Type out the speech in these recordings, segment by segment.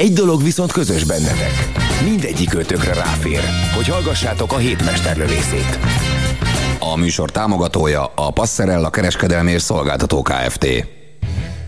Egy dolog viszont közös bennetek. Mindegyik ötökre ráfér, hogy hallgassátok a hétmesterlövészét. A műsor támogatója a Passerella kereskedelmi és szolgáltató Kft.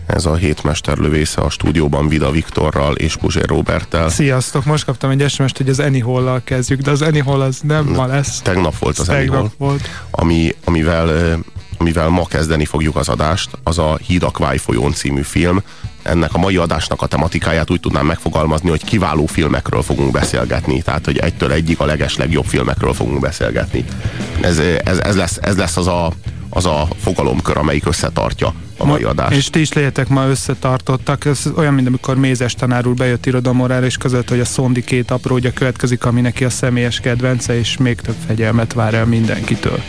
Ez a hétmester lövésze a stúdióban Vida Viktorral és Puzsér Roberttel. Sziasztok, most kaptam egy sms hogy az Anyhol-lal kezdjük, de az Anyhol az nem ma lesz. Tegnap volt az Tegnap Anyhol, volt. ami, amivel, amivel ma kezdeni fogjuk az adást, az a Híd a Kváj folyón című film. Ennek a mai adásnak a tematikáját úgy tudnám megfogalmazni, hogy kiváló filmekről fogunk beszélgetni. Tehát, hogy egytől egyig a leges legjobb filmekről fogunk beszélgetni. Ez, ez, ez, lesz, ez lesz az a, az a fogalomkör, amelyik összetartja a mai adást. És ti is lehetek ma összetartottak. Ez olyan, mint amikor Mézes tanár úr bejött irodalomórára, és között, hogy a Szondi két aprógya következik, ami neki a személyes kedvence, és még több fegyelmet vár el mindenkitől.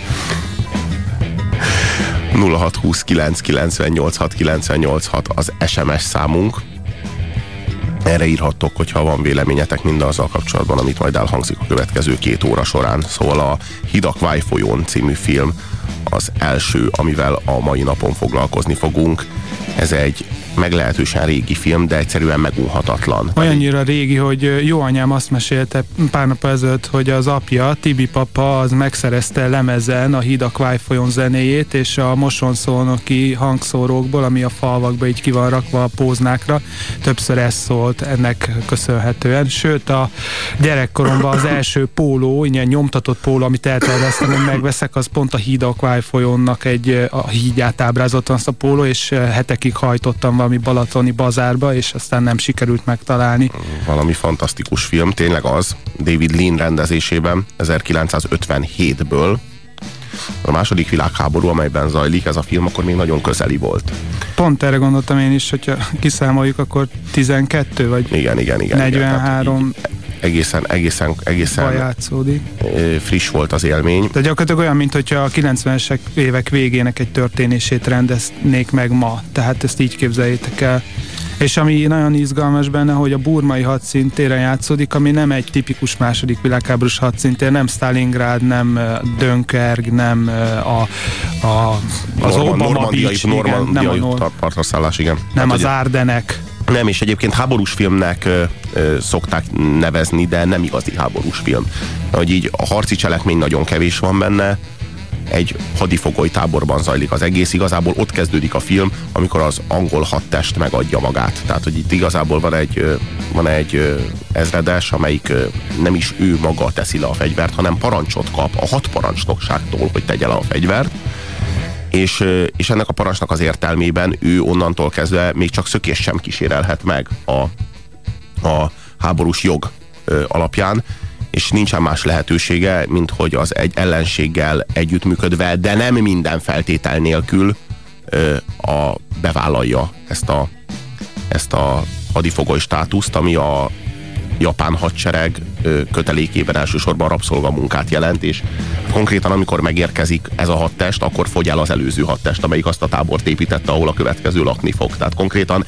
0629986986 az SMS számunk. Erre írhattok, hogyha van véleményetek mindazzal kapcsolatban, amit majd elhangzik a következő két óra során. Szóval a Hidak folyón című film az első, amivel a mai napon foglalkozni fogunk. Ez egy meglehetősen régi film, de egyszerűen megunhatatlan. Olyannyira régi, hogy jó anyám azt mesélte pár nap ezelőtt, hogy az apja, Tibi papa, az megszerezte lemezen a Híd a folyón zenéjét, és a mosonszónoki hangszórókból, ami a falvakba így ki van rakva a póznákra, többször ez szólt ennek köszönhetően. Sőt, a gyerekkoromban az első póló, ilyen nyomtatott póló, amit elterveztem, hogy megveszek, az pont a Híd a folyónnak egy a hídját ábrázoltam azt a póló, és hetekig hajtottam valami balatoni bazárba, és aztán nem sikerült megtalálni. Valami fantasztikus film, tényleg az, David Lean rendezésében 1957-ből, a második világháború, amelyben zajlik ez a film, akkor még nagyon közeli volt. Pont erre gondoltam én is, hogyha kiszámoljuk, akkor 12 vagy igen, igen, igen, 43 igen, egészen, egészen, egészen játszódik. friss volt az élmény. De gyakorlatilag olyan, mint hogyha a 90-es évek végének egy történését rendeznék meg ma. Tehát ezt így képzeljétek el. És ami nagyon izgalmas benne, hogy a burmai hadszintéren játszódik, ami nem egy tipikus második világháborús hadszintér, nem Stalingrad, nem Dönkerg, nem a, a az Norman, Obama normandiai, Beach, igen, normandiai nem, a, partraszállás, igen. nem hát, az Árdenek. Nem, és egyébként háborús filmnek ö, ö, szokták nevezni, de nem igazi háborús film. Hogy így a harci cselekmény nagyon kevés van benne, egy hadifogoly táborban zajlik az egész. Igazából ott kezdődik a film, amikor az angol hadtest megadja magát. Tehát, hogy itt igazából van egy, van egy ezredes, amelyik nem is ő maga teszi le a fegyvert, hanem parancsot kap a hat parancsnokságtól, hogy tegye le a fegyvert. És, és ennek a parancsnak az értelmében ő onnantól kezdve még csak szökés sem kísérelhet meg a, a háborús jog alapján, és nincsen más lehetősége, mint hogy az egy ellenséggel együttműködve, de nem minden feltétel nélkül a, bevállalja ezt a, ezt a hadifogoly státuszt, ami a japán hadsereg kötelékében elsősorban rabszolgamunkát jelent, és konkrétan amikor megérkezik ez a hadtest, akkor fogy el az előző hadtest, amelyik azt a tábort építette, ahol a következő lakni fog. Tehát konkrétan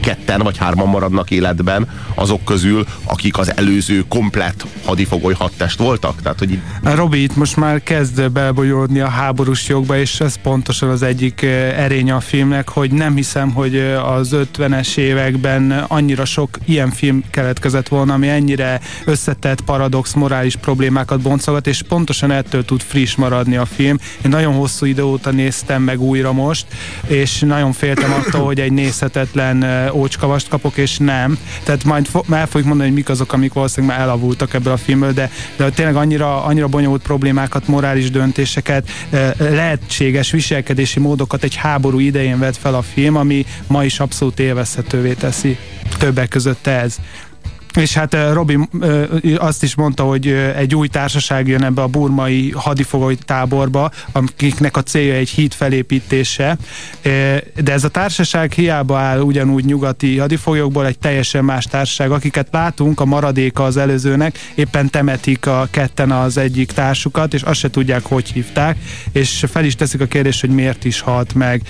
ketten vagy hárman maradnak életben azok közül, akik az előző komplett hadifogoly hadtest voltak. Tehát, hogy itt... Robi itt most már kezd belbolyódni a háborús jogba, és ez pontosan az egyik erény a filmnek, hogy nem hiszem, hogy az 50-es években annyira sok ilyen film keletkezett volna, ami ennyire összetett, paradox, morális problémákat boncogat, és pontosan ettől tud friss maradni a film. Én nagyon hosszú idő óta néztem meg újra most, és nagyon féltem attól, hogy egy nézhetetlen ócskavast kapok, és nem. Tehát majd el fogjuk mondani, hogy mik azok, amik valószínűleg már elavultak ebből a filmből, de, de tényleg annyira, annyira bonyolult problémákat, morális döntéseket, lehetséges viselkedési módokat egy háború idején vett fel a film, ami ma is abszolút élvezhetővé teszi. Többek között ez. És hát Robi azt is mondta, hogy egy új társaság jön ebbe a burmai hadifogoly táborba, akiknek a célja egy híd felépítése. De ez a társaság hiába áll ugyanúgy nyugati hadifoglyokból, egy teljesen más társaság. Akiket látunk, a maradéka az előzőnek, éppen temetik a ketten az egyik társukat, és azt se tudják, hogy hívták, és fel is teszik a kérdést, hogy miért is halt meg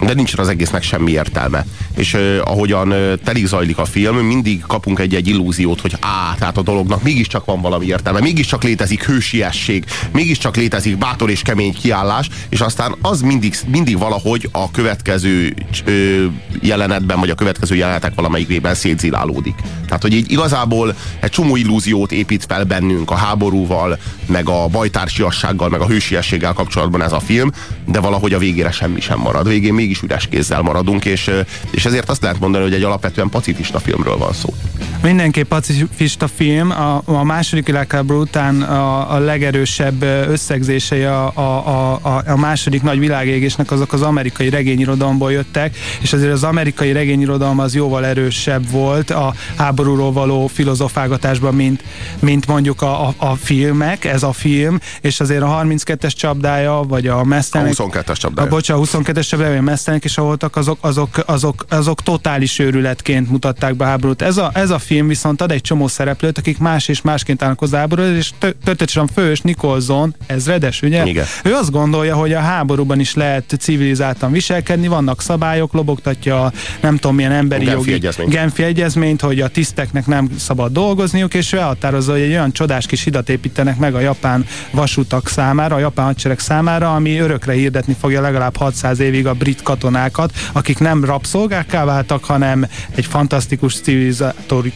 de nincsen az egésznek semmi értelme. És uh, ahogyan uh, telik zajlik a film, mindig kapunk egy-egy illúziót, hogy á, tehát a dolognak mégiscsak van valami értelme, mégiscsak létezik hősiesség, mégiscsak létezik bátor és kemény kiállás, és aztán az mindig, mindig valahogy a következő uh, jelenetben, vagy a következő jelenetek valamelyikében szétzilálódik. Tehát, hogy így igazából egy csomó illúziót épít fel bennünk a háborúval, meg a bajtársiassággal, meg a hősiességgel kapcsolatban ez a film, de valahogy a végére semmi sem marad. Végén mégis üres kézzel maradunk, és, és ezért azt lehet mondani, hogy egy alapvetően pacifista filmről van szó. Mindenképp pacifista film. A, a második világháború után a, a legerősebb összegzései a, a, a, a második nagy világégésnek azok az amerikai regényirodalomból jöttek, és azért az amerikai regényirodalom az jóval erősebb volt a háborúról való filozofálgatásban, mint, mint mondjuk a, a, a filmek, ez a film, és azért a 32-es csapdája, vagy a Mesztenek... A 22-es csapdája. A, bocsánat, a 22-es csapdája, mesztelenek is voltak, azok, azok, azok, azok totális őrületként mutatták be a háborút. Ez a, ez a film viszont ad egy csomó szereplőt, akik más és másként állnak hozzá háborút, és történetesen fős Nikolson, ezredes, ugye? Igen. Ő azt gondolja, hogy a háborúban is lehet civilizáltan viselkedni, vannak szabályok, lobogtatja nem tudom milyen emberi Genfi jogi egyezményt. Genfi egyezményt, hogy a tiszteknek nem szabad dolgozniuk, és ő elhatározza, hogy egy olyan csodás kis hidat építenek meg a japán vasutak számára, a japán hadsereg számára, ami örökre hirdetni fogja legalább 600 évig a brit katonákat, akik nem rabszolgákká váltak, hanem egy fantasztikus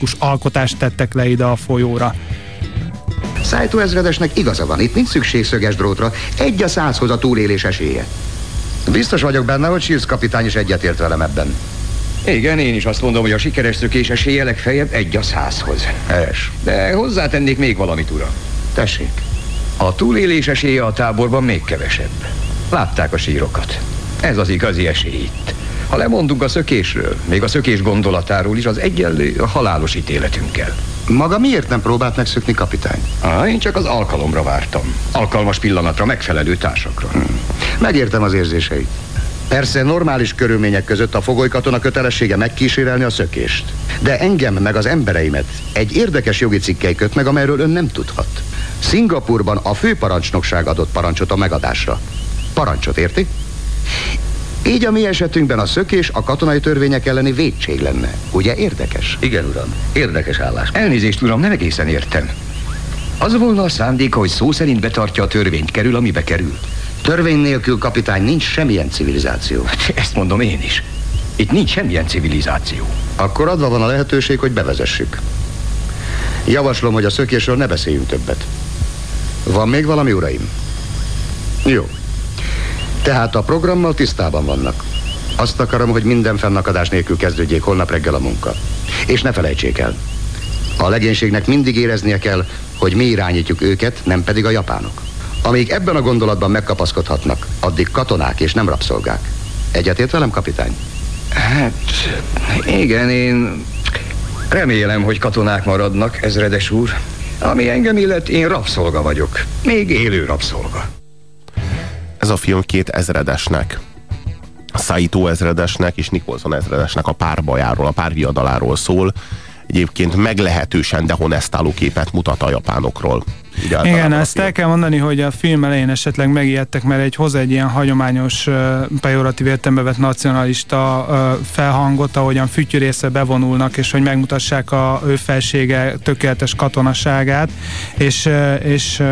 civilizatórikus alkotást tettek le ide a folyóra. Szájtó ezredesnek igaza van, itt nincs szükség szöges drótra, egy a százhoz a túlélés esélye. Biztos vagyok benne, hogy Shields kapitány is egyetért velem ebben. Igen, én is azt mondom, hogy a sikeres szökés esélye legfeljebb egy a százhoz. Es. De hozzátennék még valamit, uram. Tessék. A túlélés esélye a táborban még kevesebb. Látták a sírokat. Ez az igazi esély itt. Ha lemondunk a szökésről, még a szökés gondolatáról is, az egyenlő a halálos ítéletünkkel. Maga miért nem próbált megszökni, kapitány? Ah, én csak az alkalomra vártam. Alkalmas pillanatra, megfelelő társakra. Hmm. Megértem az érzéseit. Persze normális körülmények között a fogolykatona kötelessége megkísérelni a szökést. De engem meg az embereimet egy érdekes jogi cikkely köt meg, amelyről ön nem tudhat. Szingapurban a főparancsnokság adott parancsot a megadásra. Parancsot, érti? Így a mi esetünkben a szökés a katonai törvények elleni védség lenne. Ugye érdekes? Igen, uram. Érdekes állás. Elnézést, uram, nem egészen értem. Az volna a szándéka, hogy szó szerint betartja a törvényt, kerül, amibe kerül. Törvény nélkül, kapitány, nincs semmilyen civilizáció. Hát, ezt mondom én is. Itt nincs semmilyen civilizáció. Akkor adva van a lehetőség, hogy bevezessük. Javaslom, hogy a szökésről ne beszéljünk többet. Van még valami, uraim? Jó. Tehát a programmal tisztában vannak. Azt akarom, hogy minden fennakadás nélkül kezdődjék holnap reggel a munka. És ne felejtsék el. A legénységnek mindig éreznie kell, hogy mi irányítjuk őket, nem pedig a japánok. Amíg ebben a gondolatban megkapaszkodhatnak, addig katonák és nem rabszolgák. Egyetért velem, kapitány? Hát, igen, én remélem, hogy katonák maradnak, ezredes úr. Ami engem illet, én rabszolga vagyok. Még élő rabszolga. Ez a film két ezredesnek, Saito ezredesnek és Nicholson ezredesnek a párbajáról, a párviadaláról szól. Egyébként meglehetősen dehonestáló képet mutat a japánokról. Igen, ezt el kell mondani, hogy a film elején esetleg megijedtek, mert egy hoz egy ilyen hagyományos pejoratív értelembe vett nacionalista felhangot, ahogyan fütyűrészre bevonulnak, és hogy megmutassák a ő felsége tökéletes katonaságát, és, és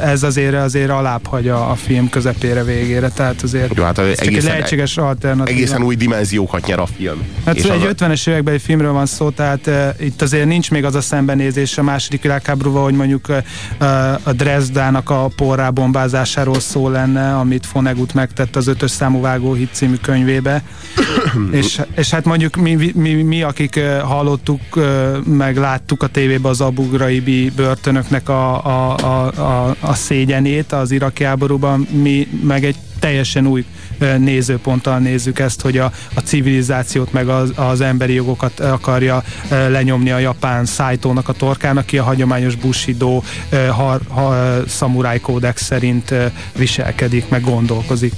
ez azért azért alább hagy a, a film közepére végére, tehát azért Jó, hát ez csak egy lehetséges alternatíva. Egészen új dimenziókat nyer a film. Hát és egy az... 50-es években egy filmről van szó, tehát uh, itt azért nincs még az a szembenézés a második világháborúval, hogy mondjuk uh, a Dresdának a porrá bombázásáról szó lenne, amit Fonegut megtett az ötös számú vágóhit című könyvébe. és, és hát mondjuk mi, mi, mi, akik hallottuk, meg láttuk a tévébe az Abu Ghraib börtönöknek a, a, a, a, a szégyenét az iraki háborúban, mi meg egy teljesen új nézőponttal nézzük ezt, hogy a, a civilizációt meg az, az emberi jogokat akarja lenyomni a japán szájtónak a torkán, aki a hagyományos Bushido ha, ha, szamuráj kódex szerint viselkedik, meg gondolkozik.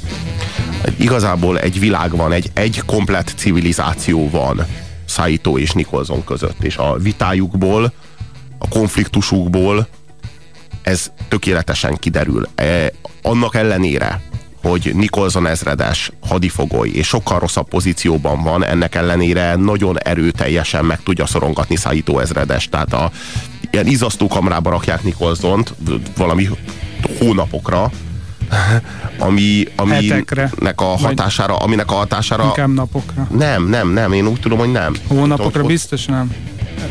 Igazából egy világ van, egy, egy komplett civilizáció van Saito és Nicholson között, és a vitájukból, a konfliktusukból ez tökéletesen kiderül. E, annak ellenére, hogy Nicholson ezredes hadifogoly, és sokkal rosszabb pozícióban van, ennek ellenére nagyon erőteljesen meg tudja szorongatni Saito ezredes. Tehát a, ilyen izasztó kamrába rakják Nicholsont valami hónapokra, ami, aminek a hatására, aminek a hatására... Inkább napokra. Nem, nem, nem, én úgy tudom, hogy nem. Hónapokra tudom, biztos nem.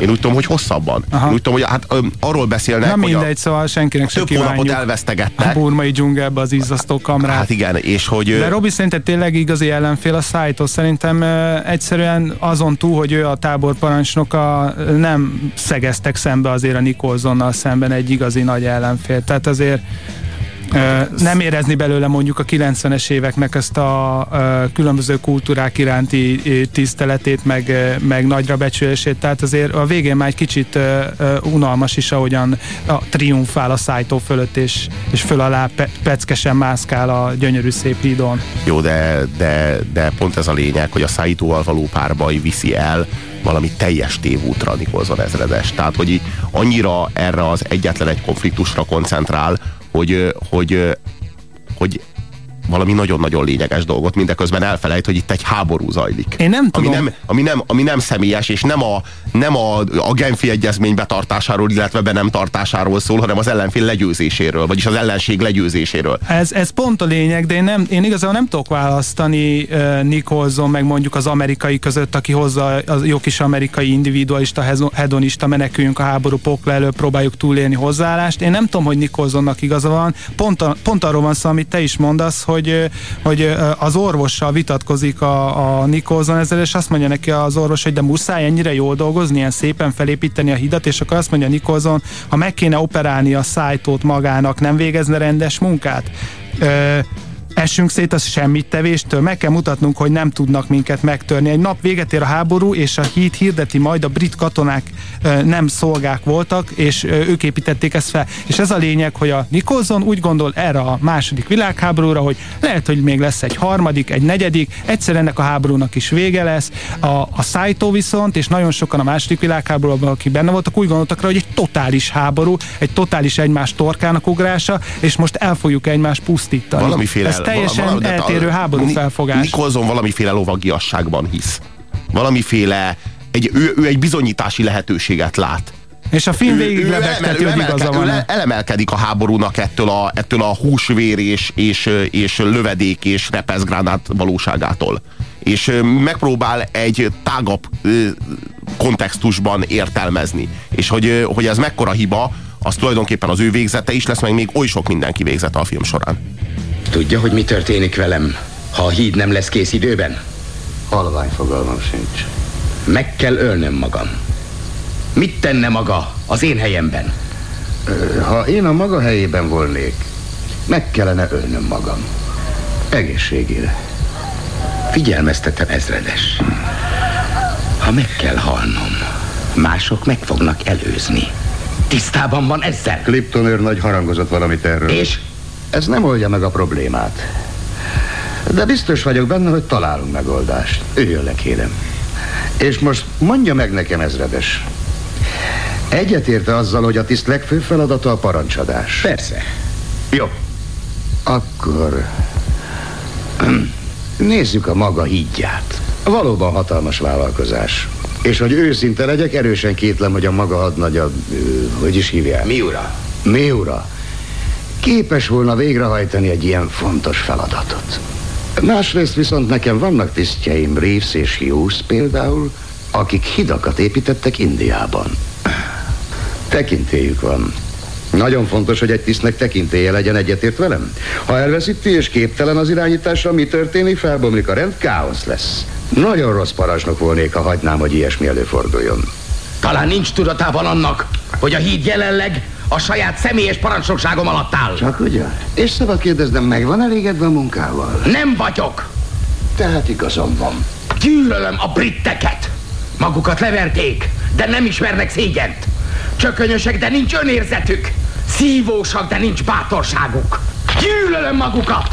Én úgy tudom, hogy hosszabban. Aha. Én úgy tudom, hogy hát ö, arról beszélnek, Nem hogy mindegy, a, szóval senkinek sem több hónapot elvesztegettek. A burmai dzsungelbe az izzasztó kamrát. Hát igen, és hogy... De Robi szerintem tényleg igazi ellenfél a Saito. Szerintem ö, egyszerűen azon túl, hogy ő a táborparancsnoka, nem szegeztek szembe azért a Nikolzonnal szemben egy igazi nagy ellenfél. Tehát azért nem érezni belőle mondjuk a 90-es éveknek ezt a különböző kultúrák iránti tiszteletét, meg, meg nagyra becsülését, tehát azért a végén már egy kicsit unalmas is, ahogyan a triumfál a szájtó fölött, és, és föl alá pe, peckesen mászkál a gyönyörű szép hídon. Jó, de, de, de pont ez a lényeg, hogy a szájtóval való párbaj viszi el valami teljes tévútra Nikolson ezredes. Tehát, hogy annyira erre az egyetlen egy konfliktusra koncentrál, 活结活结活结 valami nagyon-nagyon lényeges dolgot, mindeközben elfelejt, hogy itt egy háború zajlik. Én nem tudom. Ami nem, ami nem, ami nem személyes, és nem a, nem a, a Genfi Egyezmény betartásáról, illetve be nem tartásáról szól, hanem az ellenfél legyőzéséről, vagyis az ellenség legyőzéséről. Ez, ez pont a lényeg, de én, nem, én igazából nem tudok választani uh, Nicholson, meg mondjuk az amerikai között, aki hozza a jó kis amerikai individualista, hedonista, meneküljünk a háború pokla elő, próbáljuk túlélni hozzáállást. Én nem tudom, hogy Nicholsonnak igaza van. Pont, a, pont arról van szó, amit te is mondasz, hogy, hogy az orvossal vitatkozik a, a Nicholson ezzel, és azt mondja neki az orvos, hogy de muszáj ennyire jól dolgozni, ilyen szépen felépíteni a hidat, és akkor azt mondja Nicholson, ha meg kéne operálni a szájtót magának, nem végezne rendes munkát? Ö, essünk szét az semmit tevéstől, meg kell mutatnunk, hogy nem tudnak minket megtörni. Egy nap véget ér a háború, és a híd hirdeti majd, a brit katonák nem szolgák voltak, és ők építették ezt fel. És ez a lényeg, hogy a Nicholson úgy gondol erre a második világháborúra, hogy lehet, hogy még lesz egy harmadik, egy negyedik, egyszer ennek a háborúnak is vége lesz. A, a Saito viszont, és nagyon sokan a második világháborúban, akik benne voltak, úgy gondoltak rá, hogy egy totális háború, egy totális egymás torkának ugrása, és most el fogjuk egymást pusztítani. Valamiféle ez teljesen valami, eltérő háború felfogás. Nicholson valamiféle lovagiasságban hisz. Valamiféle, egy, ő, ő egy bizonyítási lehetőséget lát. És a film végig lebegteti, hogy igaza van. Ő elemelkedik a háborúnak ettől a, ettől a húsvér és, és, és lövedék és repeszgránát valóságától. És megpróbál egy tágabb kontextusban értelmezni. És hogy, hogy ez mekkora hiba, az tulajdonképpen az ő végzete is lesz, meg még oly sok mindenki végzete a film során. Tudja, hogy mi történik velem, ha a híd nem lesz kész időben? Halvány fogalmam sincs. Meg kell ölnöm magam. Mit tenne maga az én helyemben? Ha én a maga helyében volnék, meg kellene ölnöm magam. Egészségére. Figyelmeztetem, ezredes. Ha meg kell halnom, mások meg fognak előzni. Tisztában van ezzel? Clipton őr nagy harangozott valamit erről. És? Ez nem oldja meg a problémát. De biztos vagyok benne, hogy találunk megoldást. Üljön le, kérem. És most mondja meg nekem, ezredes. Egyetérte azzal, hogy a tiszt legfőbb feladata a parancsadás. Persze. Jó. Akkor nézzük a maga hídját. Valóban hatalmas vállalkozás. És hogy őszinte legyek, erősen kétlem, hogy a maga hadnagya, hogy is hívják? Miura. Miura képes volna végrehajtani egy ilyen fontos feladatot. Másrészt viszont nekem vannak tisztjeim, Reeves és Hughes például, akik hidakat építettek Indiában. Tekintélyük van. Nagyon fontos, hogy egy tisztnek tekintélye legyen egyetért velem. Ha elveszíti és képtelen az irányításra, mi történik? Felbomlik a rend, káosz lesz. Nagyon rossz parancsnok volnék, ha hagynám, hogy ilyesmi előforduljon. Talán nincs tudatában annak, hogy a híd jelenleg A saját személyes parancsnokságom alatt áll. Csak ugyan? És szabad kérdeznem, meg van elégedve a munkával? Nem vagyok. Tehát igazam van. Gyűlölöm a britteket. Magukat leverték, de nem ismernek szégyent. Csökönyösek, de nincs önérzetük. Szívósak, de nincs bátorságuk. Gyűlölöm magukat.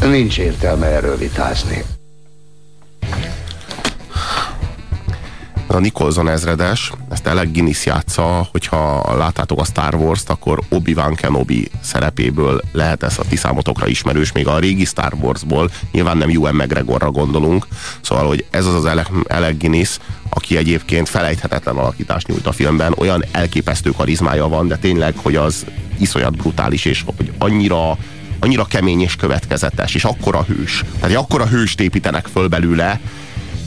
Nincs értelme erről vitázni. A Nicholson ezredes, ezt Alec Guinness játsza, hogyha láttátok a Star Wars-t, akkor Obi-Wan Kenobi szerepéből lehet ez a ti számotokra ismerős, még a régi Star Wars-ból, nyilván nem Ewan McGregorra gondolunk, szóval, hogy ez az az Alec, Guinness, aki egyébként felejthetetlen alakítást nyújt a filmben, olyan elképesztő karizmája van, de tényleg, hogy az iszonyat brutális, és hogy annyira annyira kemény és következetes, és akkora hős. Tehát akkora hőst építenek föl belőle,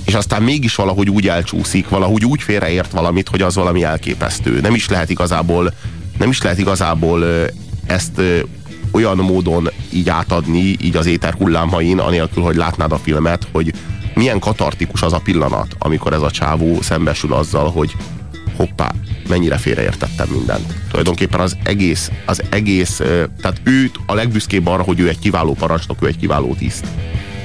és aztán mégis valahogy úgy elcsúszik, valahogy úgy félreért valamit, hogy az valami elképesztő. Nem is lehet igazából, nem is lehet igazából ezt olyan módon így átadni, így az éter hullámain, anélkül, hogy látnád a filmet, hogy milyen katartikus az a pillanat, amikor ez a csávó szembesül azzal, hogy hoppá, mennyire félreértettem mindent. Tulajdonképpen az egész, az egész, tehát őt a legbüszkébb arra, hogy ő egy kiváló parancsnok, ő egy kiváló tiszt.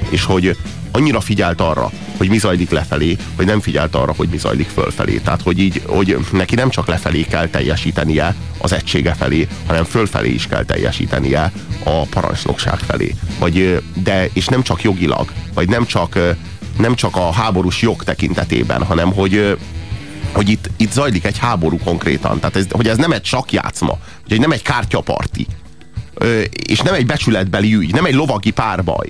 És hogy annyira figyelt arra, hogy mi zajlik lefelé, hogy nem figyelt arra, hogy mi zajlik fölfelé. Tehát, hogy így, hogy neki nem csak lefelé kell teljesítenie az egysége felé, hanem fölfelé is kell teljesítenie a parancsnokság felé. Vagy, de, és nem csak jogilag, vagy nem csak, nem csak a háborús jog tekintetében, hanem hogy, hogy itt, itt zajlik egy háború konkrétan. Tehát ez, hogy ez nem egy sakjátszma, hogy nem egy kártyaparti, és nem egy becsületbeli ügy, nem egy lovagi párbaj,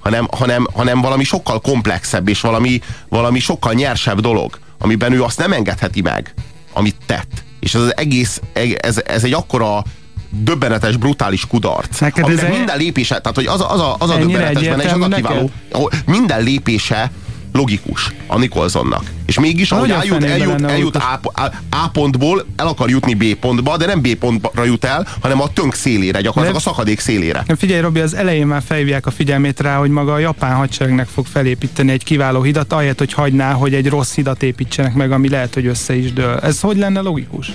hanem, hanem, hanem valami sokkal komplexebb és valami, valami sokkal nyersebb dolog, amiben ő azt nem engedheti meg, amit tett. És ez az egész, ez, ez egy akkora döbbenetes, brutális kudarc. Neked ez minden lépése, tehát hogy az a, az a, az a döbbenetes benne, és az a kiváló, minden lépése logikus a Nicholsonnak. És mégis, ahogy eljut, eljut, eljut a, a, pontból, el akar jutni B pontba, de nem B pontra jut el, hanem a tönk szélére, gyakorlatilag a szakadék szélére. Figyelj, Robi, az elején már felhívják a figyelmét rá, hogy maga a japán hadseregnek fog felépíteni egy kiváló hidat, ahelyett, hogy hagyná, hogy egy rossz hidat építsenek meg, ami lehet, hogy össze is dől. Ez hogy lenne logikus?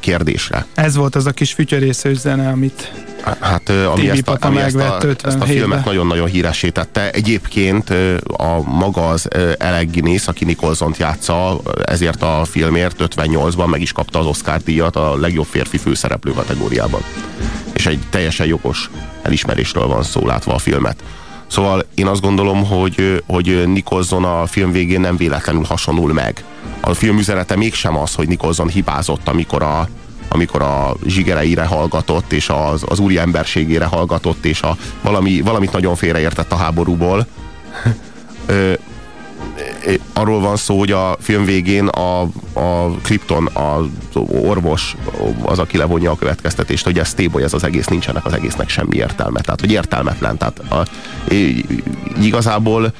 Kérdésre. Ez volt az a kis fütyörészős zene, amit Hát, ami ezt a, ami ezt a, ezt a filmet nagyon-nagyon híresítette. Egyébként a maga az Alec Guinness, aki nicholson játsza, ezért a filmért 58-ban meg is kapta az Oscar díjat a legjobb férfi főszereplő kategóriában. És egy teljesen jogos elismerésről van szó, látva a filmet. Szóval én azt gondolom, hogy, hogy Nicholson a film végén nem véletlenül hasonul meg. A film üzenete mégsem az, hogy Nicholson hibázott, amikor a, amikor a zsigereire hallgatott, és az, az úri emberségére hallgatott, és a, valami, valamit nagyon félreértett a háborúból. arról van szó, hogy a film végén a, a Krypton, az orvos, az, aki levonja a következtetést, hogy ez téboly, ez az egész, nincsenek az egésznek semmi értelme. Tehát, hogy értelmetlen. Tehát a, igazából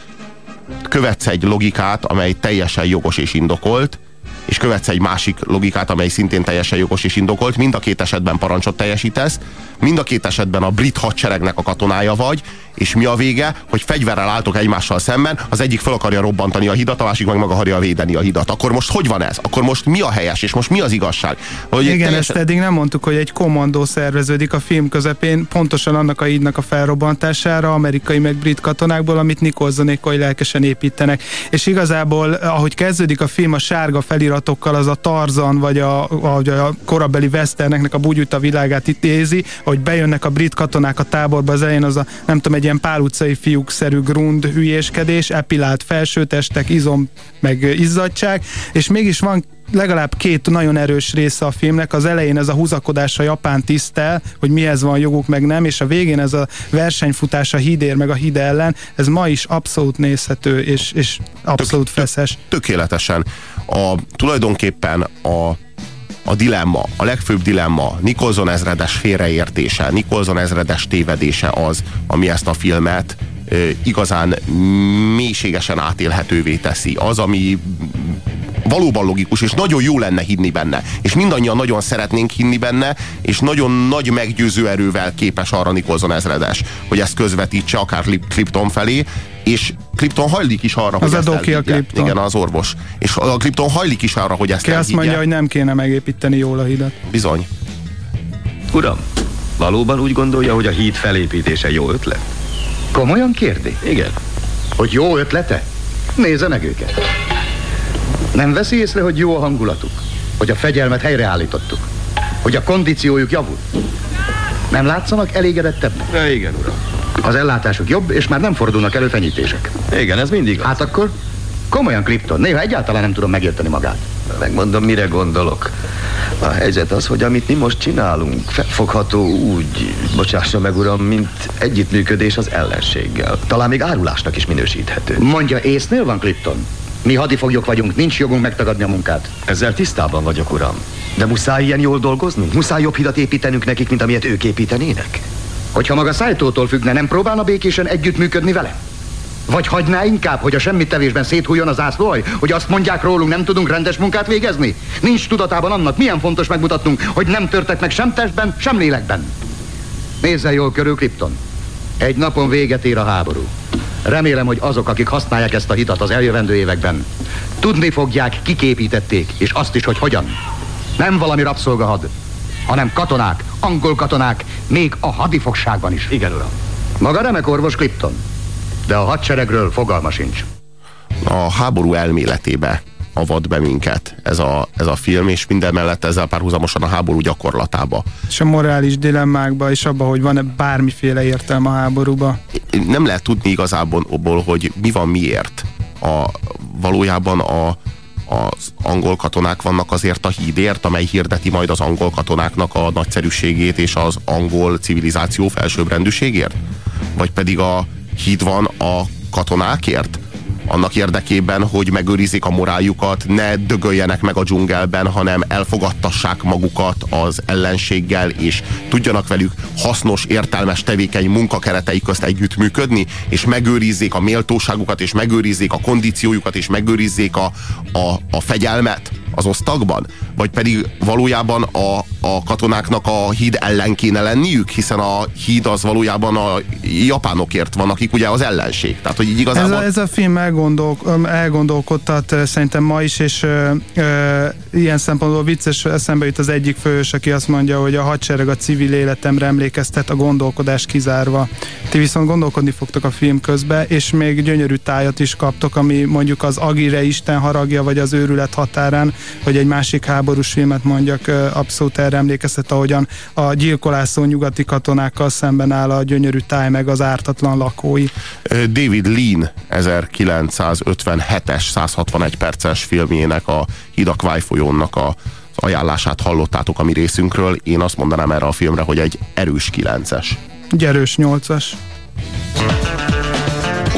követsz egy logikát, amely teljesen jogos és indokolt, és követsz egy másik logikát, amely szintén teljesen jogos és indokolt. Mind a két esetben parancsot teljesítesz, mind a két esetben a brit hadseregnek a katonája vagy, és mi a vége, hogy fegyverrel álltok egymással szemben, az egyik fel akarja robbantani a hidat, a másik meg meg akarja védeni a hidat. Akkor most hogy van ez? Akkor most mi a helyes, és most mi az igazság? Hogy Igen, teljesen... ezt eddig nem mondtuk, hogy egy kommandó szerveződik a film közepén, pontosan annak a hídnak a felrobbantására, amerikai meg brit katonákból, amit Nikolzonékoi lelkesen építenek. És igazából, ahogy kezdődik a film a sárga feliratokkal, az a Tarzan, vagy a, a, a korabeli westerneknek a bugyuta világát itt ézi, hogy bejönnek a brit katonák a táborba, az elején az a, nem tudom, egy ilyen pál utcai fiúk-szerű grund hülyéskedés, epilált felsőtestek, izom, meg izzadság, és mégis van legalább két nagyon erős része a filmnek. Az elején ez a húzakodás a japán tisztel, hogy mihez van joguk, meg nem, és a végén ez a versenyfutás a hídér, meg a híd ellen, ez ma is abszolút nézhető, és, és abszolút tök, feszes. Tökéletesen. A, tulajdonképpen a a dilemma, a legfőbb dilemma, Nikolson ezredes félreértése, Nikolson ezredes tévedése az, ami ezt a filmet igazán mélységesen átélhetővé teszi. Az, ami valóban logikus, és nagyon jó lenne hinni benne. És mindannyian nagyon szeretnénk hinni benne, és nagyon nagy meggyőző erővel képes arra Nikolson ezredes, hogy ezt közvetítse akár Clipton felé, és Clipton hajlik is arra, az hogy ezt elhiggye. a Clipton. Igen, az orvos. És a Clipton hajlik is arra, hogy ezt Ki azt mondja, hogy nem kéne megépíteni jól a hidat. Bizony. Uram, valóban úgy gondolja, hogy a híd felépítése jó ötlet? Komolyan kérdi? Igen. Hogy jó ötlete? Nézze meg őket. Nem veszi észre, hogy jó a hangulatuk? Hogy a fegyelmet helyreállítottuk? Hogy a kondíciójuk javul? Nem látszanak elégedettebbnek? Ja, igen, uram. Az ellátásuk jobb, és már nem fordulnak elő fenyítések. Igen, ez mindig az. Hát akkor komolyan Krypton. Néha egyáltalán nem tudom megérteni magát. Megmondom, mire gondolok. A helyzet az, hogy amit mi most csinálunk, felfogható úgy, bocsássa meg uram, mint együttműködés az ellenséggel. Talán még árulásnak is minősíthető. Mondja, észnél van Krypton? Mi hadifoglyok vagyunk, nincs jogunk megtagadni a munkát. Ezzel tisztában vagyok, uram. De muszáj ilyen jól dolgozni? Muszáj jobb hidat építenünk nekik, mint amilyet ők építenének? Hogyha maga szájtótól függne, nem próbálna békésen együttműködni vele? Vagy hagyná inkább, hogy a semmit tevésben széthújjon az ászlóaj? Hogy azt mondják rólunk, nem tudunk rendes munkát végezni? Nincs tudatában annak, milyen fontos megmutatnunk, hogy nem törtek meg sem testben, sem lélekben. Nézze jól körül, Krypton. Egy napon véget ér a háború. Remélem, hogy azok, akik használják ezt a hitat az eljövendő években, tudni fogják, kiképítették, és azt is, hogy hogyan. Nem valami rabszolgahad, hanem katonák, angol katonák, még a hadifogságban is. Igen, uram. Maga remek orvos Clipton, de a hadseregről fogalma sincs. A háború elméletébe avat be minket ez a, ez a film, és minden mellett ezzel párhuzamosan a háború gyakorlatába. És a morális dilemmákba, és abba, hogy van-e bármiféle értelme a háborúba. Nem lehet tudni igazából, hogy mi van miért. A, valójában a, az angol katonák vannak azért a hídért, amely hirdeti majd az angol katonáknak a nagyszerűségét és az angol civilizáció felsőbbrendűségért? Vagy pedig a híd van a katonákért? Annak érdekében, hogy megőrizzék a moráljukat, ne dögöljenek meg a dzsungelben, hanem elfogadtassák magukat az ellenséggel, és tudjanak velük hasznos, értelmes, tevékeny munkakeretei közt együttműködni, és megőrizzék a méltóságukat, és megőrizzék a kondíciójukat, és megőrizzék a, a, a fegyelmet az osztagban? Vagy pedig valójában a, a katonáknak a híd ellen kéne lenniük, hiszen a híd az valójában a japánokért van, akik ugye az ellenség. Tehát, hogy így igazából... Ez a, ez a film elgondol, elgondolkodtat szerintem ma is, és ö, ö, ilyen szempontból vicces eszembe jut az egyik fős, aki azt mondja, hogy a hadsereg a civil életemre emlékeztet, a gondolkodás kizárva. Ti viszont gondolkodni fogtok a film közben, és még gyönyörű tájat is kaptok, ami mondjuk az Agire Isten haragja, vagy az őrület határán, hogy egy másik háborús filmet mondjak, abszolút erre emlékeztet, ahogyan a gyilkolászó nyugati katonákkal szemben áll a gyönyörű táj meg az ártatlan lakói. David Lean 1957-es 161 perces filmjének a Hidakváj folyónak a ajánlását hallottátok a mi részünkről. Én azt mondanám erre a filmre, hogy egy erős 9-es. Egy erős 8-as.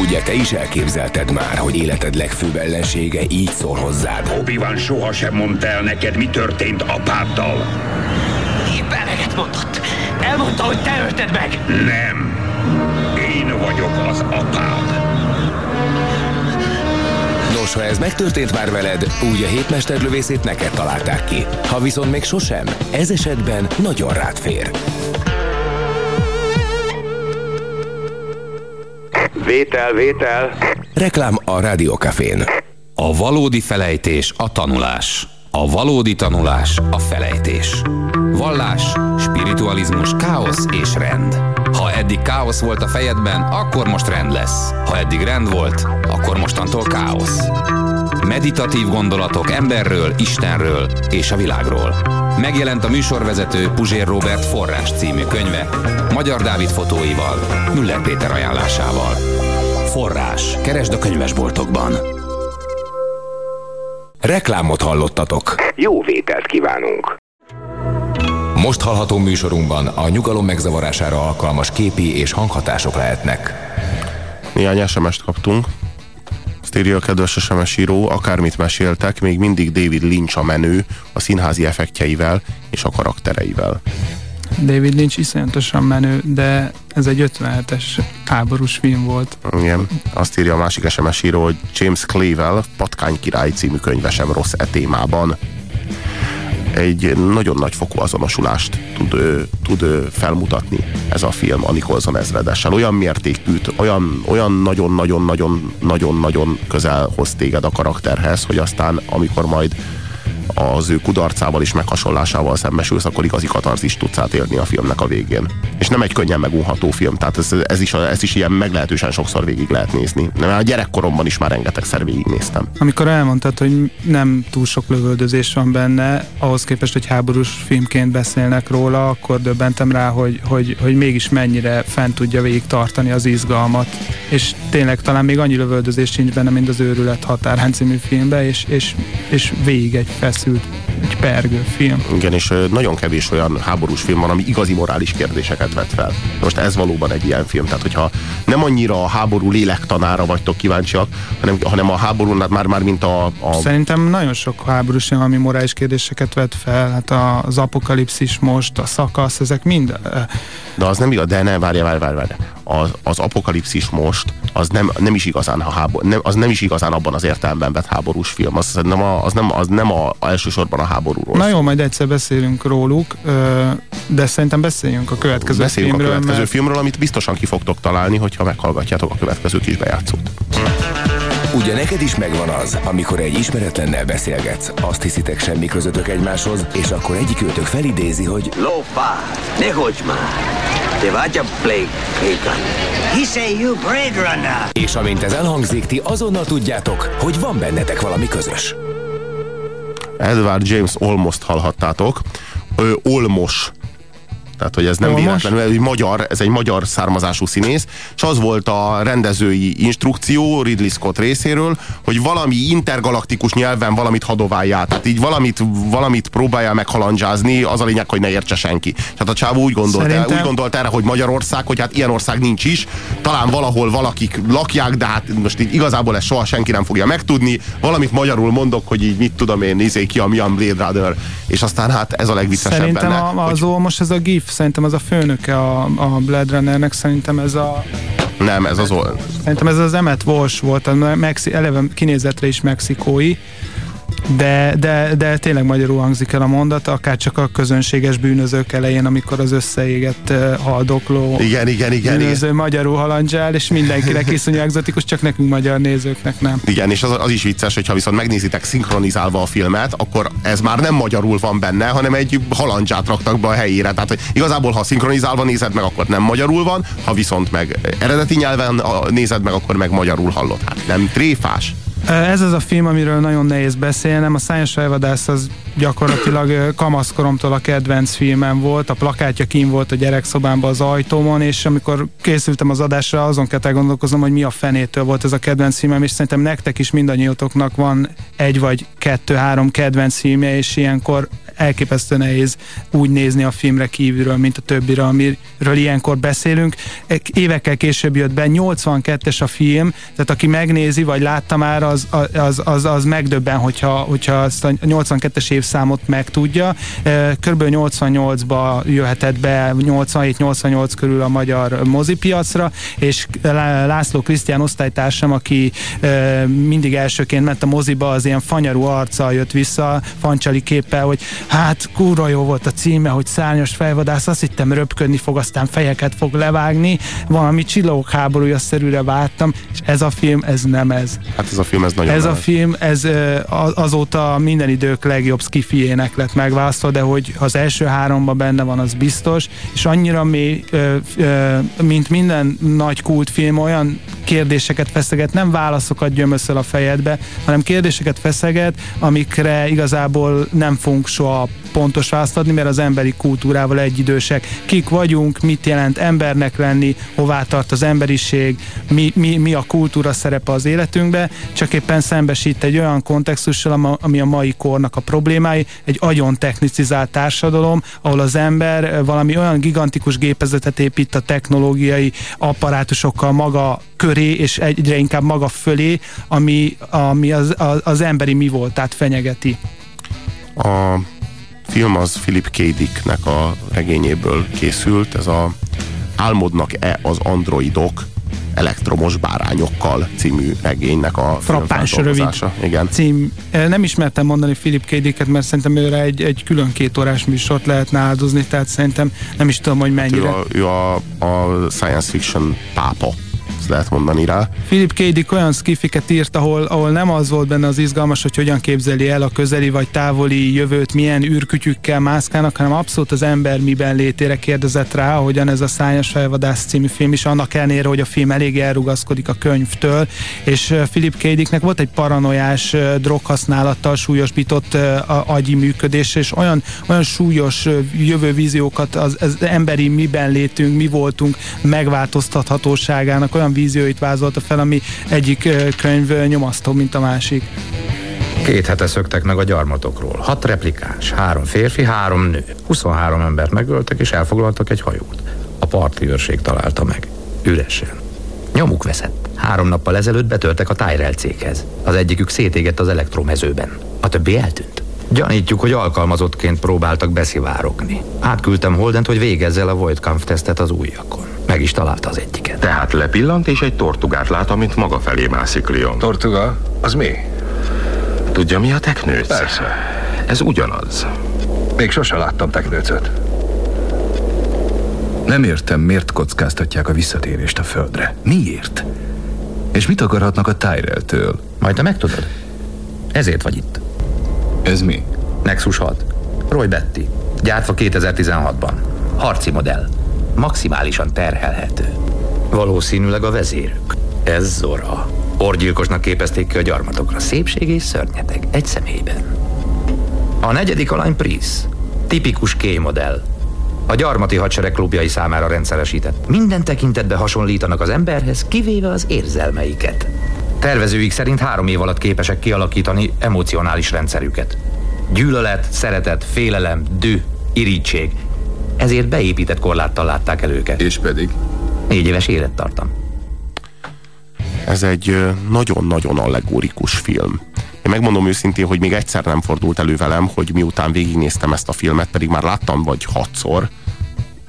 Ugye te is elképzelted már, hogy életed legfőbb ellensége így szól hozzád? Obi-Wan sohasem mondta el neked, mi történt apáddal. Épp eleget mondott. Elmondta, hogy te ölted meg. Nem. Én vagyok az apád. Nos, ha ez megtörtént már veled, úgy a hétmesterlövészét neked találták ki. Ha viszont még sosem, ez esetben nagyon rád fér. Vétel, vétel. Reklám a Rádiókafén. A valódi felejtés a tanulás. A valódi tanulás a felejtés. Vallás, spiritualizmus, káosz és rend. Ha eddig káosz volt a fejedben, akkor most rend lesz. Ha eddig rend volt, akkor mostantól káosz. Meditatív gondolatok emberről, Istenről és a világról. Megjelent a műsorvezető Puzsér Robert Forrás című könyve, Magyar Dávid fotóival, Müller Péter ajánlásával. Forrás. Keresd a könyvesboltokban. Reklámot hallottatok. Jó vételt kívánunk. Most hallható műsorunkban a nyugalom megzavarására alkalmas képi és hanghatások lehetnek. Néhány SMS-t kaptunk. Azt írja a kedves SMS író, akármit meséltek, még mindig David Lynch a menő a színházi effektjeivel és a karaktereivel. David Lynch iszonyatosan menő, de ez egy 57-es háborús film volt. Igen, azt írja a másik SMS író, hogy James Clavell Patkány király című könyve sem rossz e témában. Egy nagyon nagy fokú azonosulást tud, tud felmutatni ez a film a Nicholson ezredessel. Olyan mértékű, olyan, olyan nagyon-nagyon-nagyon-nagyon-nagyon közel hoz téged a karakterhez, hogy aztán amikor majd az ő kudarcával és meghasonlásával szembesülsz, akkor igazi katarzist tudsz átélni a filmnek a végén. És nem egy könnyen megunható film, tehát ez, ez, is, ez is ilyen meglehetősen sokszor végig lehet nézni. Mert a gyerekkoromban is már rengetegszer végignéztem. Amikor elmondtad, hogy nem túl sok lövöldözés van benne, ahhoz képest, hogy háborús filmként beszélnek róla, akkor döbbentem rá, hogy, hogy, hogy mégis mennyire fent tudja végig tartani az izgalmat. És tényleg talán még annyi lövöldözés sincs benne, mint az Őrület határán című filmben, és, és, és végig egy feszült, egy pergő film. Igen, és nagyon kevés olyan háborús film van, ami igazi morális kérdéseket vet fel. Most ez valóban egy ilyen film. Tehát, hogyha nem annyira a háború lélektanára vagytok kíváncsiak, hanem, hanem a háború már, már mint a, a... Szerintem nagyon sok háborús film, ami morális kérdéseket vet fel. Hát az apokalipszis most, a szakasz, ezek mind... De az nem igaz, de ne, várj, várj, várj, várj. Az, az apokalipszis most, az nem, nem is igazán a hábor, nem, az nem is igazán abban az értelemben vett háborús film. Az nem, a, az nem, az nem a, elsősorban a háborúról. Na jó, majd egyszer beszélünk róluk, de szerintem beszéljünk a következő Beszéljünk a filmről, következő mert filmről, amit biztosan ki fogtok találni, hogyha meghallgatjátok a következő kis bejátszót. Ugye neked is megvan az, amikor egy ismeretlennel beszélgetsz, azt hiszitek semmi közöttök egymáshoz, és akkor egyik őtök felidézi, hogy Lófá, ne hogy már! Te vagy a Blake Hagan. Say you Blade Runner. és amint ez elhangzik, ti azonnal tudjátok, hogy van bennetek valami közös. Edward James Olmost hallhattátok. Ö, Olmos. Tehát, hogy ez nem Olmos? véletlenül, ez egy magyar, ez egy magyar származású színész, és az volt a rendezői instrukció Ridley Scott részéről, hogy valami intergalaktikus nyelven valamit hadováljál. Tehát így valamit, valamit próbálja meghalandzsázni, az a lényeg, hogy ne értse senki. Tehát a csávó úgy gondolt, Szerintem- el, úgy gondolt erre, hogy Magyarország, hogy hát ilyen ország nincs is, talán valahol valakik lakják, de hát most így igazából ezt soha senki nem fogja megtudni. Valamit magyarul mondok, hogy így mit tudom én, nézzék ki a Mian Blade Runner, és aztán hát ez a legviccesebb Szerintem benne. a, az hogy... most ez a GIF, szerintem ez a főnöke a, a Blade Runnernek, szerintem ez a Nem, ez az. Szerintem ez az Emmet Walsh volt, a Mexi- eleve kinézetre is mexikói, de, de, de tényleg magyarul hangzik el a mondat, akár csak a közönséges bűnözők elején, amikor az összeégett haldokló Igen, igen, igen, bűnöző magyarul halandzsál, és mindenkinek iszonyú egzotikus, csak nekünk magyar nézőknek nem. Igen, és az, az is vicces, hogyha viszont megnézitek szinkronizálva a filmet, akkor ez már nem magyarul van benne, hanem egy halandzsát raktak be a helyére. Tehát, hogy igazából, ha szinkronizálva nézed meg, akkor nem magyarul van, ha viszont meg eredeti nyelven nézed meg, akkor meg magyarul hallod. Hát nem tréfás. Ez az a film, amiről nagyon nehéz beszélnem. A Szájos Elvadász az gyakorlatilag kamaszkoromtól a kedvenc filmem volt. A plakátja kín volt a gyerekszobámban az ajtómon, és amikor készültem az adásra, azon kellett elgondolkoznom, hogy mi a fenétől volt ez a kedvenc filmem, és szerintem nektek is mindannyiótoknak van egy vagy kettő-három kedvenc filmje, és ilyenkor elképesztő nehéz úgy nézni a filmre kívülről, mint a többire, amiről ilyenkor beszélünk. Évekkel később jött be, 82-es a film, tehát aki megnézi, vagy látta már, az, az, az, az megdöbben, hogyha, hogyha azt a 82-es évszámot megtudja. Körülbelül 88-ba jöhetett be, 87-88 körül a magyar mozipiacra, és László Krisztián osztálytársam, aki mindig elsőként ment a moziba, az ilyen fanyarú arccal jött vissza, fancsali képpel, hogy hát kurva jó volt a címe, hogy szárnyas fejvadász, azt hittem röpködni fog, aztán fejeket fog levágni, valami csillagok háborúja szerűre vártam, és ez a film, ez nem ez. Hát ez a film, ez nagyon Ez neves. a film, ez azóta minden idők legjobb skifiének lett megválasztva, de hogy az első háromban benne van, az biztos, és annyira mély, mint minden nagy kultfilm, olyan kérdéseket feszeget, nem válaszokat gyömöszöl a fejedbe, hanem kérdéseket feszeget, amikre igazából nem fogunk soha pontos választ adni, mert az emberi kultúrával egyidősek. Kik vagyunk, mit jelent embernek lenni, hová tart az emberiség, mi, mi, mi a kultúra szerepe az életünkbe, csak éppen szembesít egy olyan kontextussal, ami a mai kornak a problémái, egy agyon technicizált társadalom, ahol az ember valami olyan gigantikus gépezetet épít a technológiai apparátusokkal maga köré, és egyre inkább maga fölé, ami, ami az, az, az emberi mi voltát fenyegeti. A film az Philip K. Dicknek a regényéből készült, ez a Álmodnak-e az androidok elektromos bárányokkal című regénynek a Frappáns rövid Igen. cím. Nem ismertem mondani Philip K. Dicket, mert szerintem őre egy, egy külön két órás műsort lehetne áldozni, tehát szerintem nem is tudom, hogy mennyire. Ő a, ő a, a science fiction pápa lehet mondani rá. Philip K. Dick olyan skifiket írt, ahol, ahol nem az volt benne az izgalmas, hogy hogyan képzeli el a közeli vagy távoli jövőt, milyen űrkütyükkel mászkálnak, hanem abszolút az ember miben létére kérdezett rá, ahogyan ez a Szányos Felvadász című film is, annak ellenére, hogy a film elég elrugaszkodik a könyvtől, és Philip K. Dicknek volt egy paranoiás droghasználattal súlyosbított agyi működés, és olyan, olyan súlyos jövővíziókat az, az emberi miben létünk, mi voltunk megváltoztathatóságának olyan vízióit vázolta fel, ami egyik könyv nyomasztó, mint a másik. Két hete szöktek meg a gyarmatokról. Hat replikáns, három férfi, három nő. 23 embert megöltek és elfoglaltak egy hajót. A parti őrség találta meg. Üresen. Nyomuk veszett. Három nappal ezelőtt betöltek a Tyrell céghez. Az egyikük szétégett az elektromezőben. A többi eltűnt. Gyanítjuk, hogy alkalmazottként próbáltak beszivárogni. Átküldtem Holdent, hogy végezze el a Voidkampf tesztet az újakon. Meg is találta az egyiket. Tehát lepillant és egy tortugát lát, amint maga felé mászik Leon. Tortuga? Az mi? Tudja, mi a teknőc? Persze. Ez ugyanaz. Még sose láttam teknőcöt. Nem értem, miért kockáztatják a visszatérést a földre. Miért? És mit akarhatnak a Tyrell-től? Majd te megtudod. Ezért vagy itt. Ez mi? Nexus 6. Roy Betty. Gyártva 2016-ban. Harci modell. Maximálisan terhelhető. Valószínűleg a vezérük. Ez Zora. Orgyilkosnak képezték ki a gyarmatokra. Szépség és szörnyeteg. Egy személyben. A negyedik alany Prisz. Tipikus K-modell. A gyarmati hadsereg klubjai számára rendszeresített. Minden tekintetben hasonlítanak az emberhez, kivéve az érzelmeiket. Tervezőik szerint három év alatt képesek kialakítani emocionális rendszerüket. Gyűlölet, szeretet, félelem, dű, irítség. Ezért beépített korláttal látták el őket. És pedig? Négy éves élettartam. Ez egy nagyon-nagyon allegórikus film. Én megmondom őszintén, hogy még egyszer nem fordult elő velem, hogy miután végignéztem ezt a filmet, pedig már láttam vagy hatszor,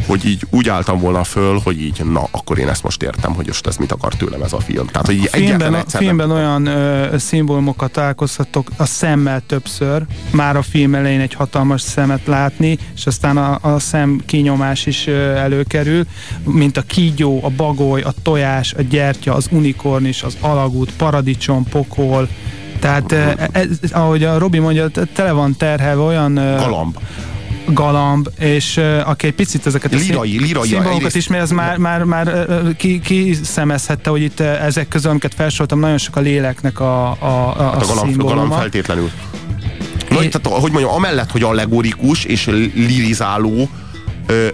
hogy így úgy álltam volna föl, hogy így, na, akkor én ezt most értem, hogy most ez mit akar tőlem ez a film. Tehát, hogy a filmben, a filmben nem... olyan ö, szimbólumokat találkozhatok a szemmel többször, már a film elején egy hatalmas szemet látni, és aztán a, a szem kinyomás is ö, előkerül, mint a kígyó, a bagoly, a tojás, a gyertya, az unikornis, az alagút, paradicsom, pokol, tehát, ez, ahogy a Robi mondja, tele van terhelve olyan... Galamb galamb, és uh, aki egy picit ezeket a lirai, lirai, szimbólokat ismer, az már, már, már uh, ki, ki szemezhette, hogy itt ezek közül, amiket felsoroltam, nagyon sok a léleknek a, a, a, hát a, a galamb, galamb feltétlenül. Nagy, tehát, hogy mondjam, amellett, hogy allegorikus és lirizáló, ö,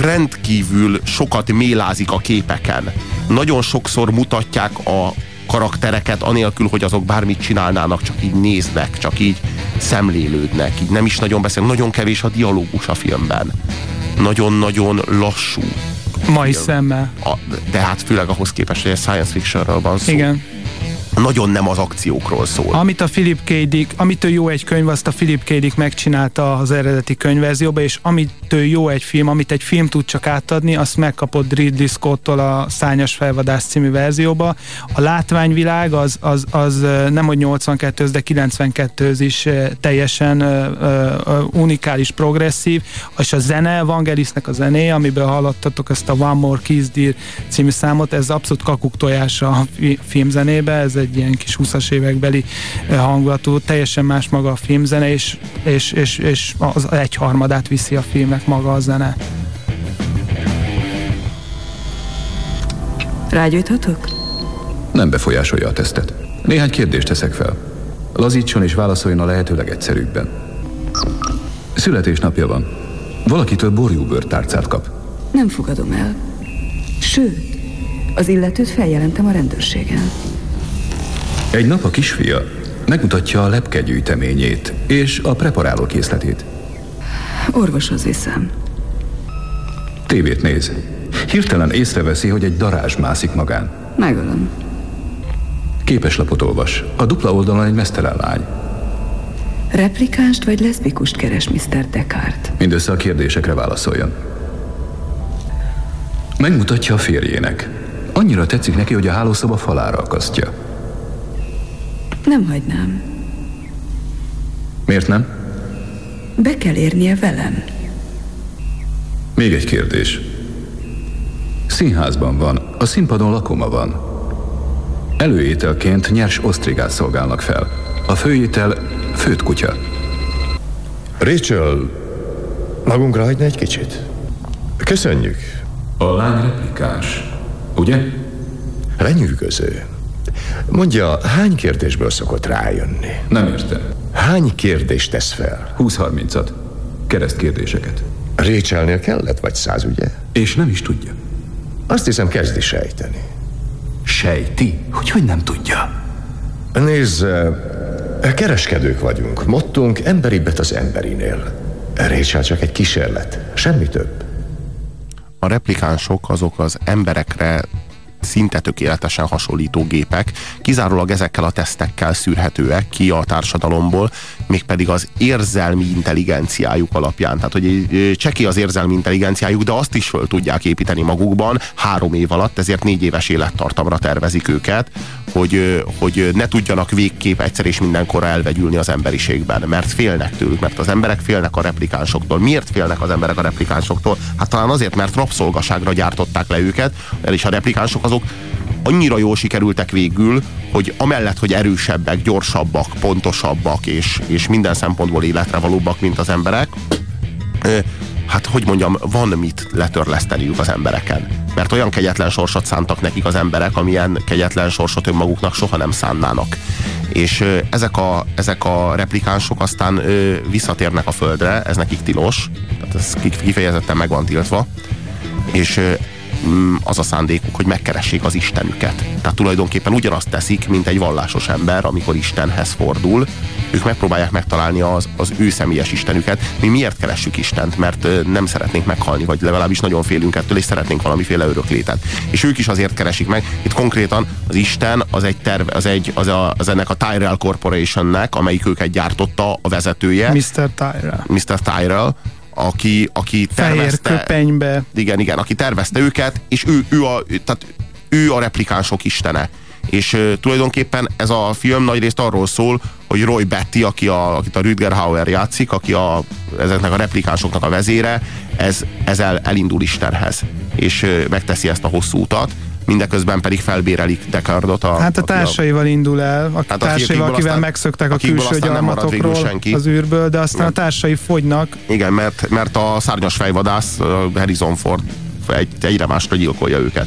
rendkívül sokat mélázik a képeken. Nagyon sokszor mutatják a karaktereket, anélkül, hogy azok bármit csinálnának, csak így néznek, csak így szemlélődnek, így nem is nagyon beszél, nagyon kevés a dialógus a filmben. Nagyon-nagyon lassú. Mai szemmel. A, de hát főleg ahhoz képest, hogy egy science fictionről van szó. Igen nagyon nem az akciókról szól. Amit a Philip K. Dick, amitől jó egy könyv, azt a Philip K. Dick megcsinálta az eredeti könyvverzióba, és amitől jó egy film, amit egy film tud csak átadni, azt megkapott Ridley Scott-tól a Szányos Felvadás című verzióba. A látványvilág az, az, az nem hogy 82 de 92 is teljesen uh, unikális, progresszív, és a zene, Vangelisnek a zené, amiből hallottatok ezt a One More Kiss Dear című számot, ez abszolút kakuk tojása a filmzenébe, ez egy ilyen kis 20-as évekbeli eh, hangulatú, teljesen más maga a filmzene, és, és, és, és az egyharmadát viszi a filmnek maga a zene. Rágyújthatok? Nem befolyásolja a tesztet. Néhány kérdést teszek fel. Lazítson és válaszoljon a lehető legegyszerűbben. Születésnapja van. Valakitől borjúbőr tárcát kap. Nem fogadom el. Sőt, az illetőt feljelentem a rendőrségen. Egy nap a kisfia megmutatja a lepke gyűjteményét és a preparáló készletét. Orvoshoz viszem. Tévét néz. Hirtelen észreveszi, hogy egy darázs mászik magán. Megölöm. Képeslapot olvas. A dupla oldalon egy mesztelen lány. Replikánst vagy leszbikust keres Mr. Descartes? Mindössze a kérdésekre válaszoljon. Megmutatja a férjének. Annyira tetszik neki, hogy a hálószoba falára akasztja. Nem hagynám. Miért nem? Be kell érnie velem. Még egy kérdés. Színházban van, a színpadon lakoma van. Előételként nyers osztrigát szolgálnak fel. A főétel főtt kutya. Rachel, magunkra hagyna egy kicsit? Köszönjük. A lány replikáns, ugye? Lenyűgöző. Mondja, hány kérdésből szokott rájönni? Nem értem. Hány kérdést tesz fel? 20-30-at. Kereszt kérdéseket. Récselnél kellett vagy száz, ugye? És nem is tudja. Azt hiszem kezdi sejteni. Sejti? Hogy hogy nem tudja? Nézd, kereskedők vagyunk. Mottunk emberibbet az emberinél. Récsel csak egy kísérlet. Semmi több. A replikánsok azok az emberekre szinte tökéletesen hasonlító gépek, kizárólag ezekkel a tesztekkel szűrhetőek ki a társadalomból, mégpedig az érzelmi intelligenciájuk alapján. Tehát, hogy cseki az érzelmi intelligenciájuk, de azt is föl tudják építeni magukban három év alatt, ezért négy éves élettartamra tervezik őket, hogy, hogy ne tudjanak végképp egyszer és mindenkorra elvegyülni az emberiségben, mert félnek tőlük, mert az emberek félnek a replikánsoktól. Miért félnek az emberek a replikánsoktól? Hát talán azért, mert rabszolgaságra gyártották le őket, és a replikánsok azok annyira jól sikerültek végül, hogy amellett, hogy erősebbek, gyorsabbak, pontosabbak és, és minden szempontból életre valóbbak, mint az emberek, hát hogy mondjam, van mit letörleszteniük az embereken. Mert olyan kegyetlen sorsot szántak nekik az emberek, amilyen kegyetlen sorsot önmaguknak soha nem szánnának. És ezek a, ezek a replikánsok aztán visszatérnek a földre, ez nekik tilos, tehát ez kifejezetten meg van tiltva, és az a szándékuk, hogy megkeressék az Istenüket. Tehát tulajdonképpen ugyanazt teszik, mint egy vallásos ember, amikor Istenhez fordul. Ők megpróbálják megtalálni az, az ő személyes Istenüket. Mi miért keressük Istent? Mert nem szeretnénk meghalni, vagy legalábbis nagyon félünk ettől, és szeretnénk valamiféle öröklétet. És ők is azért keresik meg. Itt konkrétan az Isten az egy terv, az, egy, az, a, az ennek a Tyrell Corporationnek, amelyik őket gyártotta a vezetője. Mr. Tyrell. Mr. Tyrell, aki, aki tervezte... Fehér köpenybe. Igen, igen, aki tervezte őket, és ő, ő, a, tehát ő a replikánsok istene. És uh, tulajdonképpen ez a film nagyrészt arról szól, hogy Roy Betty, aki a, akit a Rüdger Hauer játszik, aki a, ezeknek a replikánsoknak a vezére, ez, ezzel elindul Istenhez. És uh, megteszi ezt a hosszú utat, mindeközben pedig felbérelik Dekardot. A, hát a társaival indul el, a hát társaival, akivel aztán, megszöktek a külső gyarmatokról az űrből, de aztán Igen. a társai fogynak. Igen, mert, mert a szárnyas fejvadász Harrison Ford egy, egyre másra gyilkolja őket.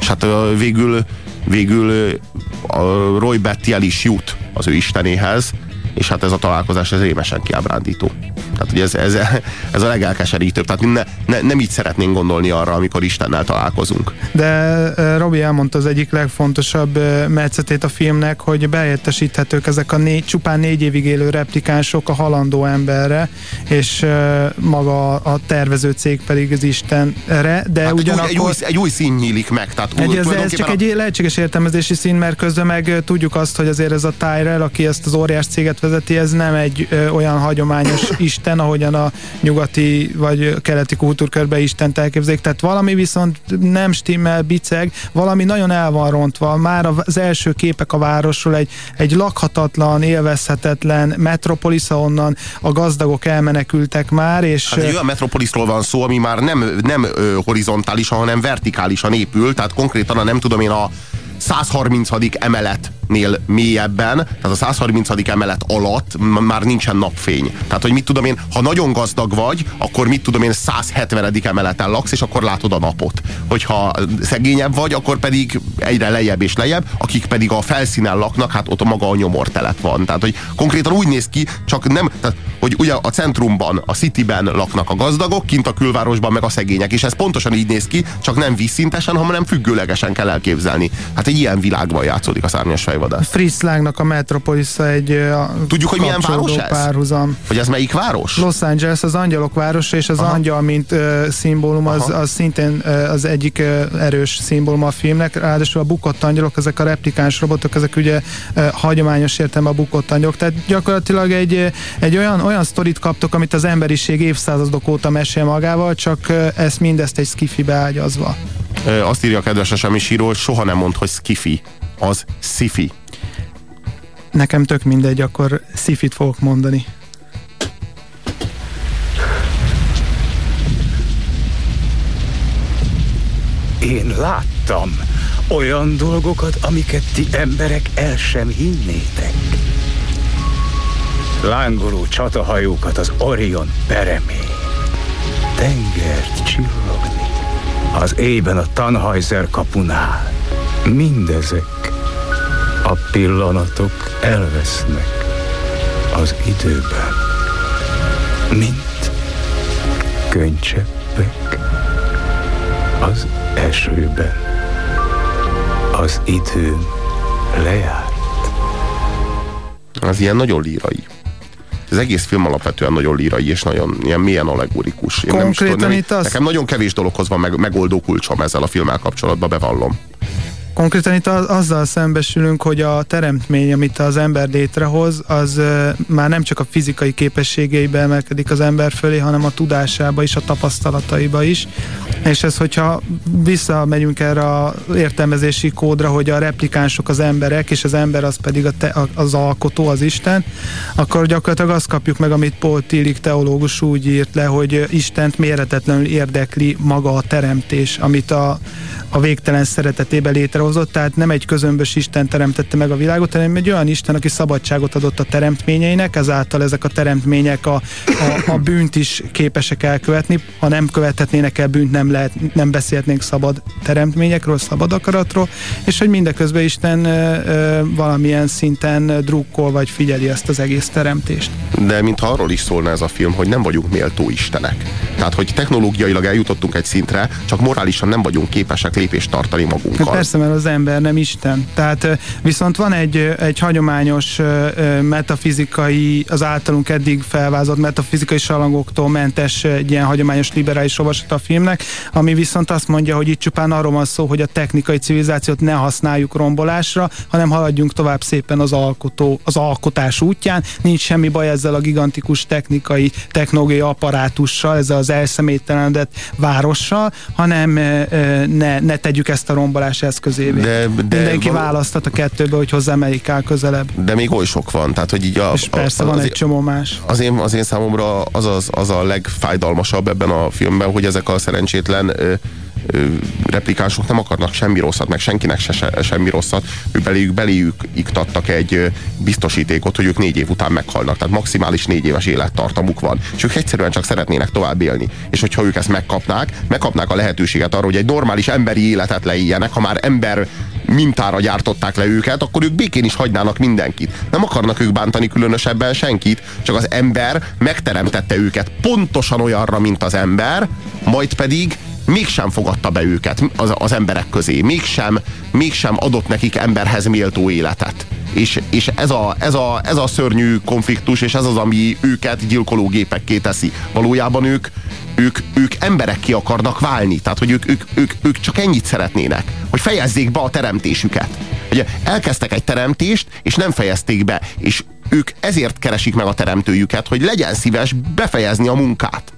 És hát végül, végül a Roy Betty el is jut az ő istenéhez, és hát ez a találkozás ez rémesen kiábrándító. Tehát, hogy ez, ez, ez a legelkeserítőbb. Tehát ne, ne, nem így szeretnénk gondolni arra, amikor Istennel találkozunk. De Robi elmondta az egyik legfontosabb metszetét a filmnek, hogy beértesíthetők ezek a négy, csupán négy évig élő replikánsok a halandó emberre, és maga a tervező cég pedig az Istenre, de hát ugyanakkor... Egy új, egy új szín nyílik meg. Tehát egy, ez, ez csak a... egy lehetséges értelmezési szín, mert közben meg tudjuk azt, hogy azért ez a Tyrell, aki ezt az óriás céget vezeti, ez nem egy ö, olyan hagyományos Isten, ahogyan a nyugati vagy keleti kultúrkörbe Isten elképzelik. Tehát valami viszont nem stimmel, biceg, valami nagyon el van rontva. Már az első képek a városról egy, egy lakhatatlan, élvezhetetlen metropolis, ahonnan a gazdagok elmenekültek már, és... Hát egy olyan metropoliszról van szó, ami már nem, nem ö, horizontálisan, hanem vertikálisan épül, tehát konkrétan a nem tudom én a 130. emelet nél mélyebben, tehát a 130. emelet alatt már nincsen napfény. Tehát, hogy mit tudom én, ha nagyon gazdag vagy, akkor mit tudom én, 170. emeleten laksz, és akkor látod a napot. Hogyha szegényebb vagy, akkor pedig egyre lejjebb és lejjebb, akik pedig a felszínen laknak, hát ott a maga a nyomortelep van. Tehát, hogy konkrétan úgy néz ki, csak nem, tehát, hogy ugye a centrumban, a cityben laknak a gazdagok, kint a külvárosban meg a szegények, és ez pontosan így néz ki, csak nem vízszintesen, hanem függőlegesen kell elképzelni. Hát egy ilyen világban játszódik a szárnyas fej fejvadász. Fritz Langnak a Metropolis egy Tudjuk, hogy milyen város ez? Párhuzam. Hogy ez melyik város? Los Angeles, az angyalok városa, és az Aha. angyal, mint uh, szimbólum, az, az szintén uh, az egyik uh, erős szimbólum a filmnek. Ráadásul a bukott angyalok, ezek a replikáns robotok, ezek ugye uh, hagyományos értelme a bukott angyalok. Tehát gyakorlatilag egy, egy olyan, olyan sztorit kaptok, amit az emberiség évszázadok óta mesél magával, csak uh, ezt mindezt egy skifibe ágyazva. Azt írja a kedves SMS író, hogy soha nem mond, hogy skifi, az sci Nekem tök mindegy, akkor szifit fogok mondani. Én láttam olyan dolgokat, amiket ti emberek el sem hinnétek. Lángoló csatahajókat az Orion peremén. Tengert csillogni. Az éjben a Tannheiser kapunál. Mindezek a pillanatok elvesznek az időben, mint könycseppek az esőben. Az idő lejárt. Az ilyen nagyon lírai. Az egész film alapvetően nagyon lírai és nagyon ilyen mélyen allegorikus. Én Konkrétan nem is tudom, nem, itt az... Nekem nagyon kevés dologhoz van meg, megoldó kulcsom ezzel a filmmel kapcsolatban, bevallom. Konkrétan itt azzal szembesülünk, hogy a teremtmény, amit az ember létrehoz, az már nem csak a fizikai képességeibe emelkedik az ember fölé, hanem a tudásába is, a tapasztalataiba is. És ez, hogyha visszamegyünk erre a értelmezési kódra, hogy a replikánsok az emberek, és az ember az pedig a te, az alkotó, az Isten, akkor gyakorlatilag azt kapjuk meg, amit Paul Tillich teológus úgy írt le, hogy Istent méretetlenül érdekli maga a teremtés, amit a, a végtelen szeretetébe létrehozott, tehát nem egy közömbös Isten teremtette meg a világot, hanem egy olyan Isten, aki szabadságot adott a teremtményeinek, ezáltal ezek a teremtmények a, a, a bűnt is képesek elkövetni, ha nem követhetnének el bűnt, nem, lehet, nem beszélhetnénk szabad teremtményekről, szabad akaratról, és hogy mindeközben Isten ö, ö, valamilyen szinten drukkol vagy figyeli ezt az egész teremtést. De mintha arról is szólna ez a film, hogy nem vagyunk méltó Istenek. Tehát, hogy technológiailag eljutottunk egy szintre, csak morálisan nem vagyunk képesek lépést tartani magunkkal. Hát persze, mert az ember nem Isten. Tehát viszont van egy, egy hagyományos metafizikai, az általunk eddig felvázott metafizikai salangoktól mentes egy ilyen hagyományos liberális olvasat a filmnek, ami viszont azt mondja, hogy itt csupán arról van szó, hogy a technikai civilizációt ne használjuk rombolásra, hanem haladjunk tovább szépen az alkotó, az alkotás útján. Nincs semmi baj ezzel a gigantikus technikai, technológiai apparátussal, ezzel az elszeméttelenedett várossal, hanem ne, ne tegyük ezt a rombolás eszközévé. De, de Mindenki való... választhat a kettőbe, hogy hozzá melyik áll közelebb. De még oly sok van, tehát hogy így a... És persze a, van az, egy csomó más. Az én, az én számomra az, az, az a legfájdalmasabb ebben a filmben, hogy ezek a szerencsétlen ö, replikánsok nem akarnak semmi rosszat, meg senkinek se, se semmi rosszat, ők beléjük, beléjük iktattak egy biztosítékot, hogy ők négy év után meghalnak, tehát maximális négy éves élettartamuk van, és ők egyszerűen csak szeretnének tovább élni. És hogyha ők ezt megkapnák, megkapnák a lehetőséget arra, hogy egy normális emberi életet leéljenek, ha már ember mintára gyártották le őket, akkor ők békén is hagynának mindenkit. Nem akarnak ők bántani különösebben senkit, csak az ember megteremtette őket pontosan olyanra, mint az ember, majd pedig mégsem fogadta be őket az, az emberek közé, mégsem, mégsem adott nekik emberhez méltó életet. És, és ez, a, ez, a, ez a szörnyű konfliktus, és ez az, ami őket gyilkológépekké teszi. Valójában ők, ők, ők emberek ki akarnak válni. Tehát, hogy ők, ők, ők, ők csak ennyit szeretnének, hogy fejezzék be a teremtésüket. Ugye elkezdtek egy teremtést, és nem fejezték be, és ők ezért keresik meg a teremtőjüket, hogy legyen szíves befejezni a munkát.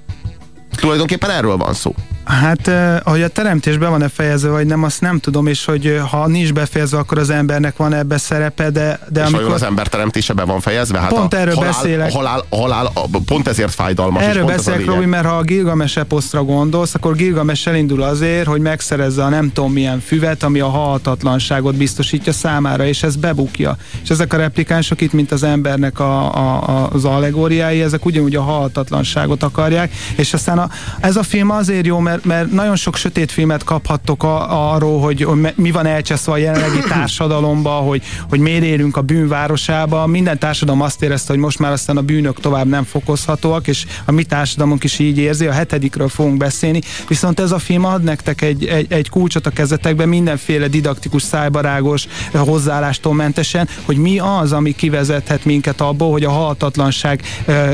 Tulajdonképpen erről van szó. Hát, hogy a teremtés be van-e fejezve, vagy nem, azt nem tudom, és hogy ha nincs befejezve, akkor az embernek van ebbe szerepe, de, de és amikor... az ember teremtése be van fejezve? Hát pont a erről halál, beszélek. A halál, a halál a, pont ezért fájdalmas. Erről beszélek, Robi, mert ha a Gilgames eposztra gondolsz, akkor Gilgames elindul azért, hogy megszerezze a nem tudom milyen füvet, ami a halhatatlanságot biztosítja számára, és ez bebukja. És ezek a replikánsok itt, mint az embernek a, a, az allegóriái, ezek ugyanúgy a halhatatlanságot akarják, és aztán a, ez a film azért jó, mert, mert nagyon sok sötét filmet kaphattok a, arról, hogy, hogy mi van elcseszve a jelenlegi társadalomba, hogy, hogy miért élünk a bűnvárosába. Minden társadalom azt érezte, hogy most már aztán a bűnök tovább nem fokozhatóak, és a mi társadalmunk is így érzi, a hetedikről fogunk beszélni. Viszont ez a film ad nektek egy, egy, egy kulcsot a kezetekbe, mindenféle didaktikus, szájbarágos hozzáállástól mentesen, hogy mi az, ami kivezethet minket abból, hogy a halhatatlanság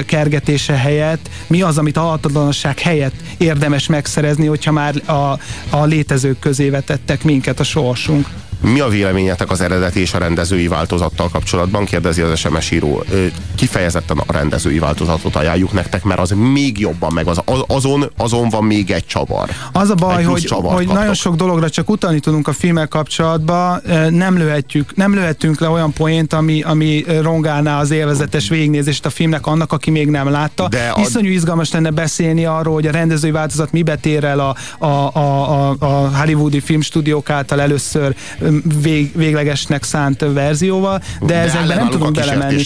kergetése helyett, mi az, amit a halhatatlanság helyett érdemes megszerezni, hogyha már a, a létezők közé vetettek minket a sorsunk. Mi a véleményetek az eredeti és a rendezői változattal kapcsolatban? Kérdezi az SMS író. Kifejezetten a rendezői változatot ajánljuk nektek, mert az még jobban meg az, azon, azon van még egy csavar. Az a baj, hogy, hogy nagyon sok dologra csak utalni tudunk a filmek kapcsolatban, nem lőhetjük, nem lőhetünk le olyan poént, ami, ami rongálná az élvezetes végignézést a filmnek annak, aki még nem látta. De a... Iszonyú izgalmas lenne beszélni arról, hogy a rendezői változat mibe tér el a, a, a, a, a hollywoodi filmstúdiók által először vég, véglegesnek szánt verzióval, de, de ezekben nem tudunk belemenni.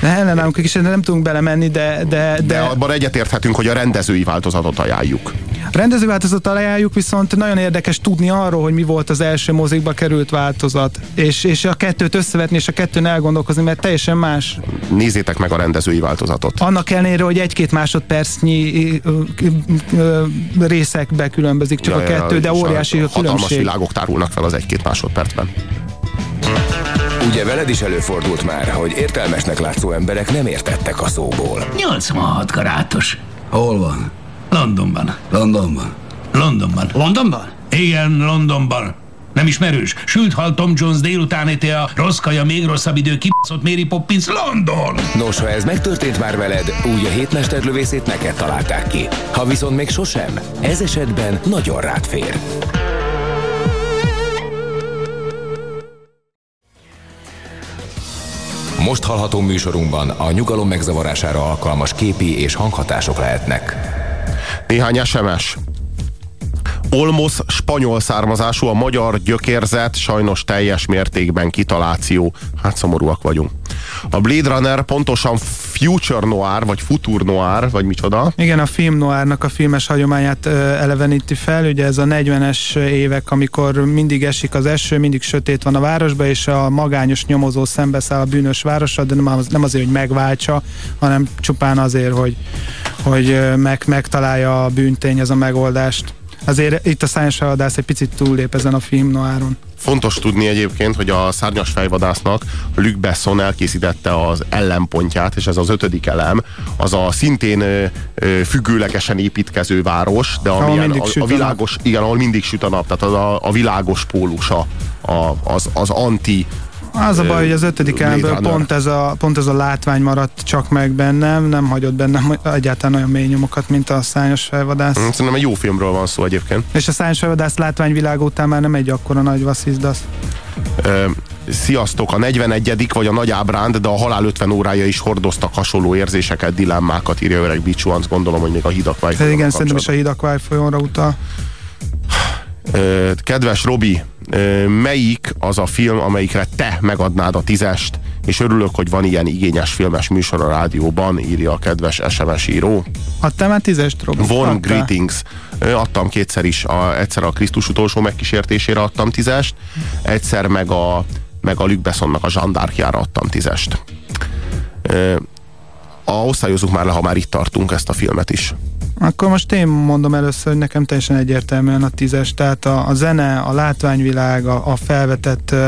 De ellenállunk is, nem tudunk belemenni, de... De, de, de abban egyetérthetünk, hogy a rendezői változatot ajánljuk. A rendezői változatot ajánljuk, viszont nagyon érdekes tudni arról, hogy mi volt az első mozikba került változat, és, és a kettőt összevetni, és a kettőn elgondolkozni, mert teljesen más. Nézzétek meg a rendezői változatot. Annak ellenére, hogy egy-két másodpercnyi részekbe különbözik csak ja, a kettő, ja, de óriási a, a különbség. Hatalmas világok tárulnak fel az egy-két másodpercben. Ugye veled is előfordult már, hogy értelmesnek látszó emberek nem értettek a szóból. 86 karátos. Hol van? Londonban. Londonban? Londonban. Londonban? Igen, Londonban. Nem ismerős? Sült hal Tom Jones délután éte a rossz kaja, még rosszabb idő, kibaszott Mary Poppins, London! Nos, ha ez megtörtént már veled, úgy a hétmesterlövészét neked találták ki. Ha viszont még sosem, ez esetben nagyon rád fér. Most hallható műsorunkban a nyugalom megzavarására alkalmas képi és hanghatások lehetnek. Néhány SMS. Olmos spanyol származású, a magyar gyökérzet sajnos teljes mértékben kitaláció. Hát szomorúak vagyunk. A Blade Runner pontosan future noir, vagy futur noir, vagy micsoda? Igen, a film noirnak a filmes hagyományát eleveníti fel. Ugye ez a 40-es évek, amikor mindig esik az eső, mindig sötét van a városban, és a magányos nyomozó szembeszáll a bűnös városra, de nem, az, nem azért, hogy megváltsa, hanem csupán azért, hogy, hogy meg, megtalálja a bűntény, ez a megoldást. Azért itt a science vadász egy picit túllép ezen a film noáron. Fontos tudni egyébként, hogy a szárnyas fejvadásznak Luc Besson elkészítette az ellenpontját, és ez az ötödik elem, az a szintén függőlegesen építkező város, de amilyen, a, a, világos, igen, ahol mindig süt a nap, tehát az a, a világos pólusa, a, az, az anti az a baj, hogy az ötödik elemből pont ez, a, pont ez a látvány maradt csak meg bennem, nem hagyott bennem egyáltalán olyan mély nyomokat, mint a szányos felvadász. Mm, szerintem egy jó filmről van szó egyébként. És a szányos felvadász látványvilág után már nem egy akkora nagy vasszizdasz. Sziasztok, a 41 vagy a nagy ábránd, de a halál 50 órája is hordoztak hasonló érzéseket, dilemmákat, írja öreg Bicsuanc, gondolom, hogy még a hidakvály Igen, szerintem is a hidakvály folyóra utal. Kedves Robi, melyik az a film, amelyikre te megadnád a tízest, és örülök, hogy van ilyen igényes filmes műsor a rádióban, írja a kedves SMS író. Adtál már tízest, Robi? Von Adtál? Greetings. Adtam kétszer is, a, egyszer a Krisztus utolsó megkísértésére adtam tízest, egyszer meg a, meg a Luc Bessonnak a zsandárkjára adtam tízest. A, osztályozunk már le, ha már itt tartunk ezt a filmet is. Akkor most én mondom először, hogy nekem teljesen egyértelműen a tízes, tehát a, a zene, a látványvilág, a, a felvetett uh,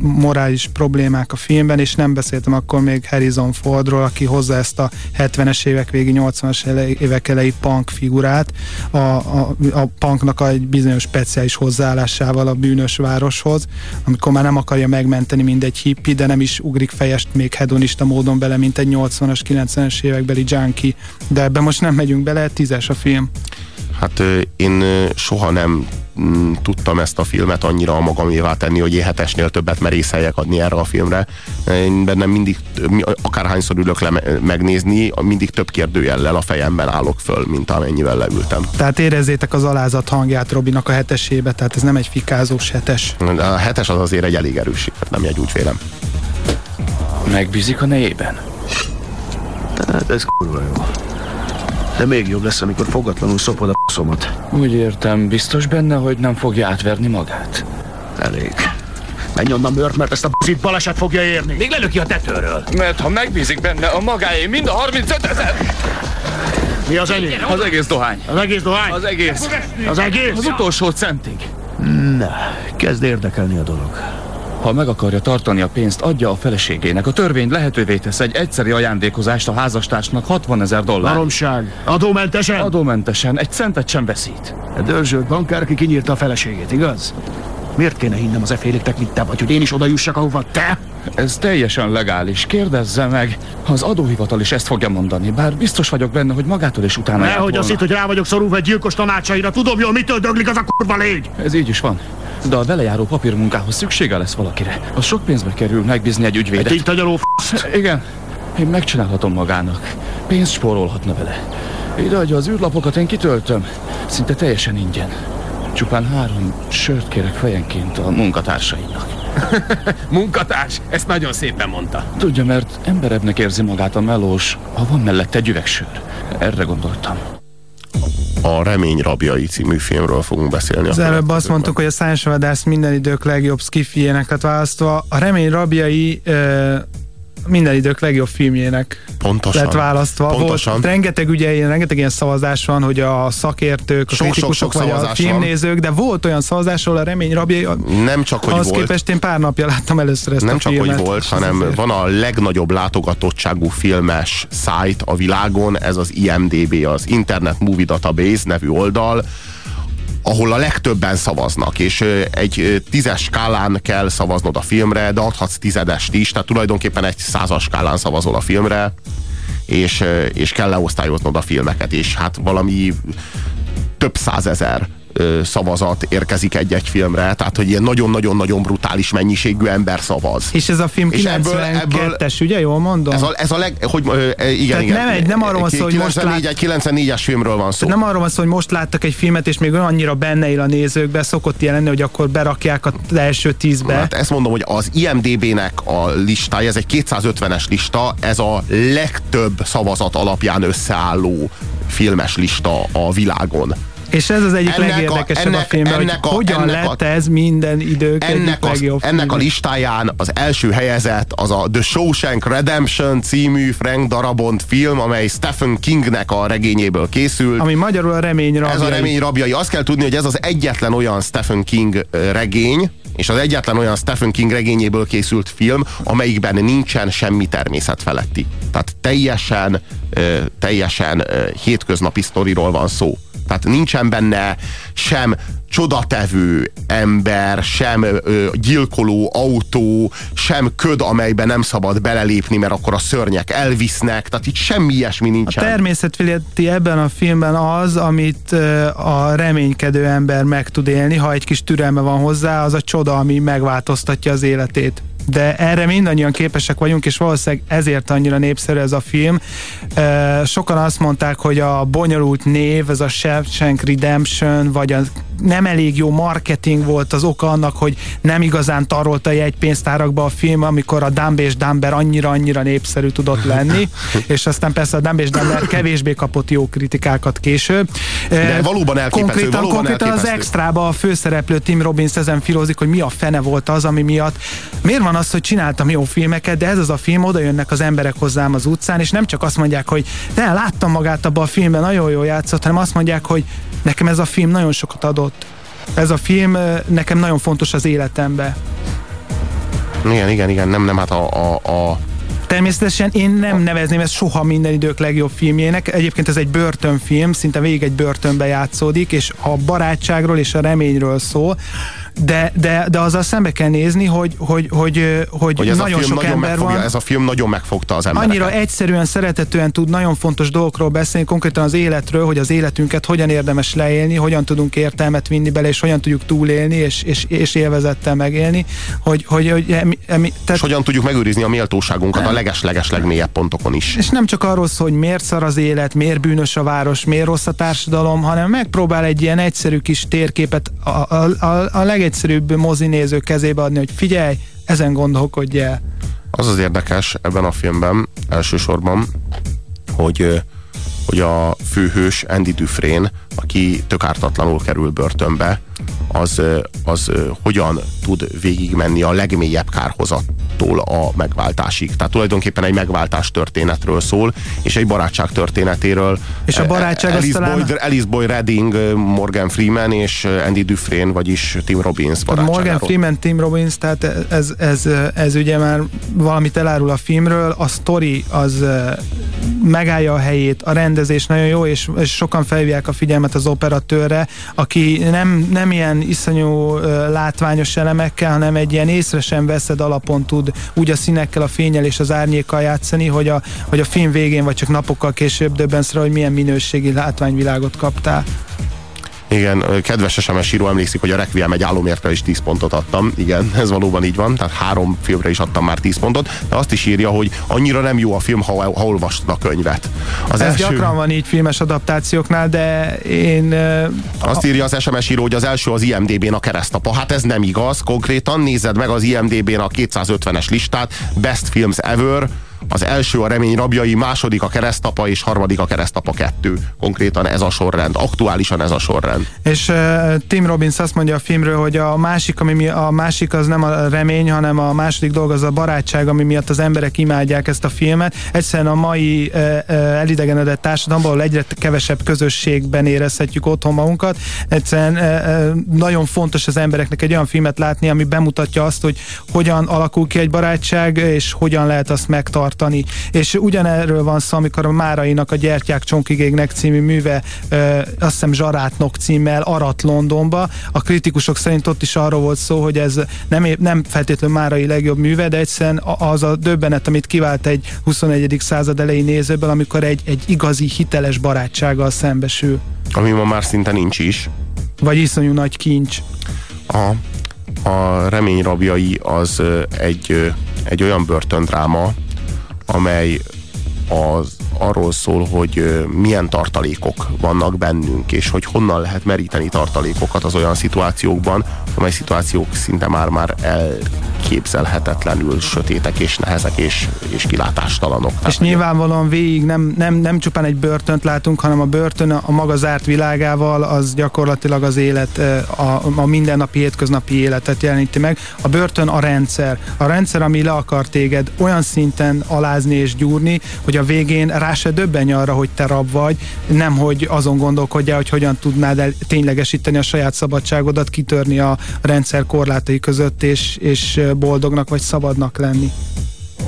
morális problémák a filmben, és nem beszéltem akkor még Harrison Fordról, aki hozza ezt a 70-es évek végi, 80-as évek elejé punk figurát, a, a, a punknak a egy bizonyos speciális hozzáállásával a bűnös városhoz, amikor már nem akarja megmenteni mindegy hippi, de nem is ugrik fejest még hedonista módon bele, mint egy 80-as, 90-es évekbeli junkie, de ebbe most nem megyünk bele, tízes a film? Hát én soha nem mm, tudtam ezt a filmet annyira magamévá tenni, hogy én hetesnél többet merészeljek adni erre a filmre. Én bennem mindig, akárhányszor ülök le megnézni, mindig több kérdőjellel a fejemben állok föl, mint amennyivel leültem. Tehát érezzétek az alázat hangját Robinak a hetesébe, tehát ez nem egy fikázós hetes. A hetes az azért egy elég erős, nem egy úgy vélem. Megbízik a nejében? Hát ez kurva jó. De még jobb lesz, amikor fogatlanul szopod a szomat. Úgy értem, biztos benne, hogy nem fogja átverni magát? Elég. Menj onnan, mört, mert ezt a b***it baleset fogja érni. Még lelöki a tetőről. Mert ha megbízik benne, a magáé mind a 35 ezer. Mi az enyém? Az egész dohány. Az egész dohány? Az egész. Az egész? Az utolsó centig. Na, kezd érdekelni a dolog. Ha meg akarja tartani a pénzt, adja a feleségének. A törvény lehetővé tesz egy egyszeri ajándékozást a házastársnak 60 ezer dollár. Baromság. Adómentesen? Adómentesen. Egy centet sem veszít. A dörzsölt bankár, aki kinyírta a feleségét, igaz? Miért kéne hinnem az e féléktek, mint te vagy, hogy én is oda jussak, ahova te? Ez teljesen legális. Kérdezze meg. Az adóhivatal is ezt fogja mondani, bár biztos vagyok benne, hogy magától is utána Nehogy azt hitt, hogy rá vagyok szorulva egy gyilkos tanácsaira. Tudom jól, mitől döglik az a kurva légy. Ez így is van. De a velejáró papírmunkához szüksége lesz valakire. Az sok pénzbe kerül megbízni egy ügyvédet. Egy tagyaló f***. Igen. Én megcsinálhatom magának. Pénzt spórolhatna vele. Ide adja az űrlapokat, én kitöltöm. Szinte teljesen ingyen. Csupán három sört kérek fejenként a munkatársainak. Munkatárs? Ezt nagyon szépen mondta. Tudja, mert emberebbnek érzi magát a melós, ha van mellette egy üvegsör. Erre gondoltam a Remény rabjai című filmről fogunk beszélni. Az előbb azt mondtuk, hogy a Science Vadász minden idők legjobb skiffiének lett választva. A Remény rabjai minden idők legjobb filmjének Pontosan. lett választva. Pontosan. Volt, rengeteg, ugye, rengeteg ilyen szavazás van, hogy a szakértők, a sok, kritikusok sok, sok vagy a filmnézők, de volt olyan szavazás, ahol a remény rabja. Nem csak, hogy az volt. képest én pár napja láttam először ezt Nem a csak, filmet, hogy volt, hanem azért. van a legnagyobb látogatottságú filmes szájt a világon, ez az IMDB, az Internet Movie Database nevű oldal, ahol a legtöbben szavaznak, és egy tízes skálán kell szavaznod a filmre, de adhatsz tizedest is, tehát tulajdonképpen egy százas skálán szavazol a filmre, és, és kell leosztályoznod a filmeket, és hát valami több százezer szavazat érkezik egy-egy filmre, tehát hogy ilyen nagyon-nagyon-nagyon brutális mennyiségű ember szavaz. És ez a film 92-es, ugye? Jól mondom? Ez a, ez a leg, hogy igen, Tehát igen. Nem, egy, nem arról van szó, hogy most lát... egy 94-es filmről van szó. Nem arról van szó, hogy most láttak egy filmet, és még annyira benne él a nézőkbe, szokott jelenni, hogy akkor berakják az első tízbe. Hát ezt mondom, hogy az IMDB-nek a listája, ez egy 250-es lista, ez a legtöbb szavazat alapján összeálló filmes lista a világon. És ez az egyik ennek legérdekesebb a, ennek, a filmben, ennek hogy a, hogyan ennek lett a, ez minden idők ennek, az, ennek a listáján az első helyezett az a The Shawshank Redemption című Frank Darabont film, amely Stephen Kingnek a regényéből készült. Ami magyarul a remény rabjai. Ez a remény rabjai. Azt kell tudni, hogy ez az egyetlen olyan Stephen King regény, és az egyetlen olyan Stephen King regényéből készült film, amelyikben nincsen semmi természet feletti. Tehát teljesen, teljesen hétköznapi sztoriról van szó. Tehát nincsen benne sem csodatevő ember, sem ö, gyilkoló autó, sem köd, amelyben nem szabad belelépni, mert akkor a szörnyek elvisznek, tehát itt semmi ilyesmi nincsen. A természetfileti ebben a filmben az, amit ö, a reménykedő ember meg tud élni, ha egy kis türelme van hozzá, az a csoda, ami megváltoztatja az életét de erre mindannyian képesek vagyunk, és valószínűleg ezért annyira népszerű ez a film. Sokan azt mondták, hogy a bonyolult név, ez a Shawshank Redemption, vagy a nem elég jó marketing volt az oka annak, hogy nem igazán tarolta a jegypénztárakba a film, amikor a Dumb és Dumber annyira-annyira népszerű tudott lenni, és aztán persze a Dumb és Dumber kevésbé kapott jó kritikákat később. De valóban elképesztő, Konkrétan, valóban konkrétan az elképesztő. extrába a főszereplő Tim Robbins ezen filózik, hogy mi a fene volt az, ami miatt. Miért van az, hogy csináltam jó filmeket, de ez az a film, oda jönnek az emberek hozzám az utcán, és nem csak azt mondják, hogy de láttam magát abban a filmben, nagyon jól játszott, hanem azt mondják, hogy nekem ez a film nagyon sokat adott. Ez a film ö, nekem nagyon fontos az életembe. Igen, igen, igen, nem, nem, hát a, a, a Természetesen én nem nevezném ezt soha minden idők legjobb filmjének. Egyébként ez egy börtönfilm, szinte végig egy börtönbe játszódik, és a barátságról és a reményről szól. De, de, de azzal szembe kell nézni, hogy, hogy, hogy, hogy, hogy ez nagyon a film sok nagyon ember megfogja, van. ez a film nagyon megfogta az embereket. Annyira egyszerűen, szeretetően tud nagyon fontos dolgokról beszélni, konkrétan az életről, hogy az életünket hogyan érdemes leélni, hogyan tudunk értelmet vinni bele, és hogyan tudjuk túlélni, és, és, és élvezettel megélni, hogy, hogy, hogy emi, emi, tehát, És hogyan tudjuk megőrizni a méltóságunkat a leges-leges legmélyebb pontokon is. és nem csak arról szól, hogy miért szar az élet, miért bűnös a város, miért rossz a társadalom, hanem megpróbál egy ilyen egyszerű kis térképet a, a, a, a legegyszerűbb mozinéző kezébe adni, hogy figyelj, ezen gondolkodj el. Az az érdekes ebben a filmben elsősorban, hogy, hogy a főhős Andy Dufresne, aki tök ártatlanul kerül börtönbe, az, az hogyan tud végigmenni a legmélyebb kárhozattól a megváltásig. Tehát tulajdonképpen egy megváltás történetről szól, és egy barátság történetéről. És a barátság az Alice, talán- Boyd, Alice Boy Redding, Morgan Freeman és Andy Dufresne, vagyis Tim Robbins barátságáról. Morgan Freeman, Tim Robbins, tehát ez, ez, ez ugye már valamit elárul a filmről, a story az megállja a helyét, a rendezés nagyon jó, és, és sokan felhívják a figyelmet az operatőrre, aki nem, nem ilyen iszonyú látványos elemekkel, hanem egy ilyen észre sem veszed alapon tud úgy a színekkel, a fényel és az árnyékkal játszani, hogy a, hogy a film végén, vagy csak napokkal később döbbensz rá, hogy milyen minőségi látványvilágot kaptál. Igen, kedves SMS író emlékszik, hogy a Requiem egy álomértre is 10 pontot adtam. Igen, ez valóban így van, tehát három filmre is adtam már 10 pontot, de azt is írja, hogy annyira nem jó a film, ha, ha olvastad a könyvet. Az Ez első, gyakran van így filmes adaptációknál, de én... azt írja az SMS író, hogy az első az IMDB-n a keresztapa. Hát ez nem igaz, konkrétan nézed meg az IMDB-n a 250-es listát, Best Films Ever, az első a remény rabjai, második a keresztapa és harmadik a keresztapa kettő. Konkrétan ez a sorrend, aktuálisan ez a sorrend. És uh, Tim Robbins azt mondja a filmről, hogy a másik, ami mi, a másik az nem a remény, hanem a második dolog az a barátság, ami miatt az emberek imádják ezt a filmet. Egyszerűen a mai uh, uh, elidegenedett társadalomban, ahol egyre kevesebb közösségben érezhetjük otthon magunkat, egyszerűen uh, nagyon fontos az embereknek egy olyan filmet látni, ami bemutatja azt, hogy hogyan alakul ki egy barátság, és hogyan lehet azt megtartani. És ugyanerről van szó, amikor a Márainak a Gyertyák csonkig égnek című műve, ö, azt hiszem Zsarátnok címmel arat Londonba. A kritikusok szerint ott is arról volt szó, hogy ez nem, nem feltétlenül Márai legjobb műve, de egyszerűen az a döbbenet, amit kivált egy 21. század elejé nézőből, amikor egy, egy igazi hiteles barátsággal szembesül. Ami ma már szinte nincs is. Vagy iszonyú nagy kincs. A, a remény rabjai az egy, egy olyan börtöndráma, amely az arról szól, hogy milyen tartalékok vannak bennünk, és hogy honnan lehet meríteni tartalékokat az olyan szituációkban, amely szituációk szinte már-már elképzelhetetlenül sötétek és nehezek és, és kilátástalanok. És nyilvánvalóan végig nem, nem, nem csupán egy börtönt látunk, hanem a börtön a maga zárt világával az gyakorlatilag az élet, a, a mindennapi hétköznapi életet jeleníti meg. A börtön a rendszer. A rendszer, ami le akar téged olyan szinten alázni és gyúrni, hogy a végén rá se döbbenj arra, hogy te rab vagy, nem hogy azon gondolkodjál, hogy hogyan tudnád el ténylegesíteni a saját szabadságodat, kitörni a rendszer korlátai között, és, és boldognak vagy szabadnak lenni.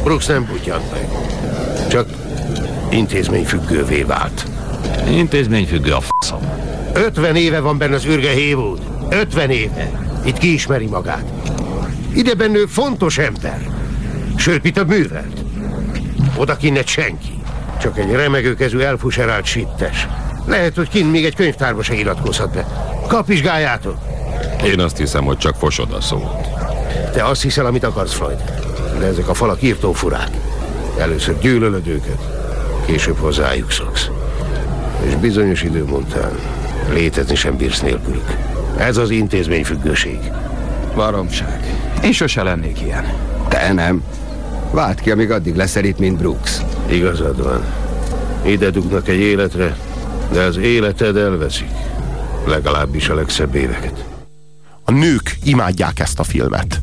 Brooks nem butyant meg. Csak intézményfüggővé vált. Intézményfüggő a faszom. 50 éve van benne az ürge Haywood. 50 éve. Itt kiismeri magát. Ide bennő fontos ember. Sőt, mit a művelt. Oda kinne senki. Csak egy remegőkezű elfuserált sittes. Lehet, hogy kint még egy könyvtárba se iratkozhat be. Kapizsgáljátok. Én azt hiszem, hogy csak fosod a szót. Te azt hiszel, amit akarsz, Floyd. De ezek a falak írtó furák. Először gyűlölöd őket, később hozzájuk szoksz. És bizonyos idő után létezni sem bírsz nélkülük. Ez az intézményfüggőség. Baromság. Én sose lennék ilyen. Te nem. Vált ki, amíg addig leszel itt, mint Brooks. Igazad van. Ide dugnak egy életre, de az életed elveszik. Legalábbis a legszebb éveket. A nők imádják ezt a filmet.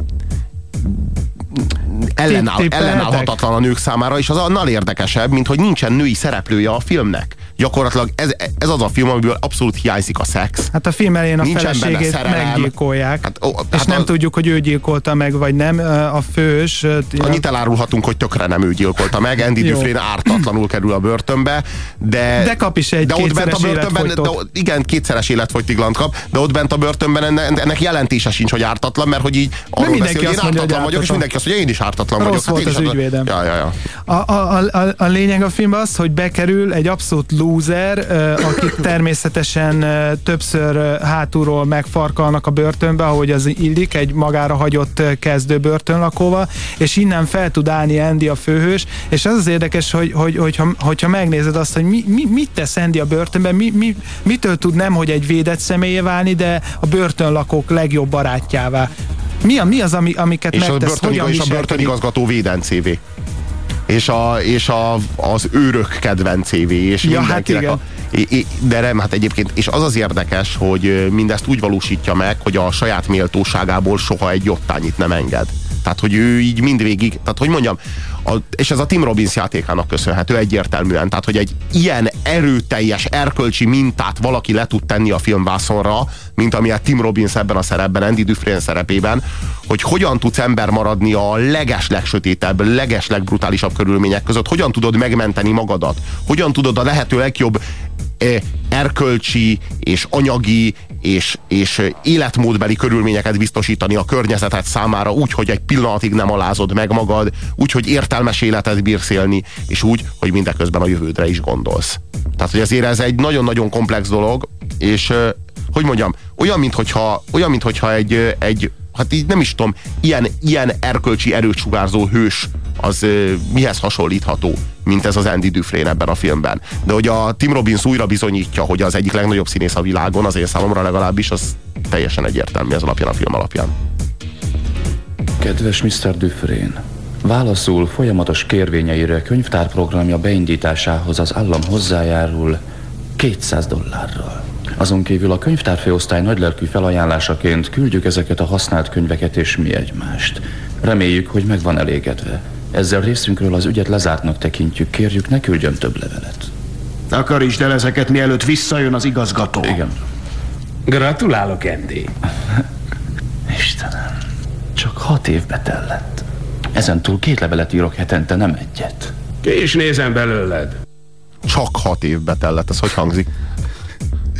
Ellenáll, ellenállhatatlan a nők számára, és az annál érdekesebb, mint hogy nincsen női szereplője a filmnek gyakorlatilag ez, ez az a film, amiből abszolút hiányzik a szex. Hát a film elején a Nincs feleségét meggyilkolják, hát, ó, és hát nem a... tudjuk, hogy ő gyilkolta meg, vagy nem. A fős... Annyit elárulhatunk, hogy tökre nem ő gyilkolta meg, Andy Dufresne ártatlanul kerül a börtönbe, de... De kap is egy de ott bent a börtönben, de, Igen, kétszeres életfogytiglant kap, de ott bent a börtönben ennek, ennek jelentése sincs, hogy ártatlan, mert hogy így arról beszél, hogy én ártatlan mondja, vagyok, és mindenki azt mondja, én is ártatlan Rossz vagyok. Volt hát az ügyvédem. Ja, ja, ja. A, a, a, a, lényeg a filmben az, hogy bekerül egy abszolút lúzer, akit természetesen többször hátulról megfarkalnak a börtönbe, ahogy az illik, egy magára hagyott kezdő börtönlakóval, és innen fel tud állni Andy a főhős, és az az érdekes, hogy, hogy, hogyha, hogyha megnézed azt, hogy mi, mi, mit tesz Andy a börtönben, mi, mi, mitől tud nem, hogy egy védett személyé válni, de a börtönlakók legjobb barátjává. Mi, a, mi az, ami, amiket és megtesz? És a börtönigazgató védencévé és, a, és a, az őrök kedvencévé, és ja, hát igen. a, de nem, hát egyébként, és az az érdekes, hogy mindezt úgy valósítja meg, hogy a saját méltóságából soha egy jottányit nem enged. Tehát, hogy ő így mindvégig, tehát hogy mondjam, a, és ez a Tim Robbins játékának köszönhető egyértelműen. Tehát, hogy egy ilyen erőteljes, erkölcsi mintát valaki le tud tenni a filmvászonra, mint amilyen Tim Robbins ebben a szerepben, Andy Dufresne szerepében, hogy hogyan tudsz ember maradni a leges legsötétebb, leges legbrutálisabb körülmények között, hogyan tudod megmenteni magadat, hogyan tudod a lehető legjobb erkölcsi és anyagi és, és életmódbeli körülményeket biztosítani a környezetet számára úgy, hogy egy pillanatig nem alázod meg magad, úgy, hogy értelmes életet bírsz élni, és úgy, hogy mindeközben a jövődre is gondolsz. Tehát, hogy ezért ez egy nagyon-nagyon komplex dolog, és hogy mondjam, olyan, mintha, olyan, mintha egy, egy hát így nem is tudom, ilyen, ilyen erkölcsi erőt sugárzó hős az mihez hasonlítható, mint ez az Andy Dufresne ebben a filmben. De hogy a Tim Robbins újra bizonyítja, hogy az egyik legnagyobb színész a világon, az én számomra legalábbis, az teljesen egyértelmű ez alapján a film alapján. Kedves Mr. Dufresne, válaszul folyamatos kérvényeire könyvtárprogramja beindításához az állam hozzájárul 200 dollárral. Azon kívül a könyvtárfőosztály nagylelkű felajánlásaként küldjük ezeket a használt könyveket és mi egymást. Reméljük, hogy meg van elégedve. Ezzel részünkről az ügyet lezártnak tekintjük, kérjük, ne küldjön több levelet. Akarítsd el ezeket, mielőtt visszajön az igazgató. Igen. Gratulálok, Andy. Istenem, csak hat évbe tellett. Ezen túl két levelet írok hetente, nem egyet. Ki is nézem belőled. Csak hat évbe tellett, ez hogy hangzik?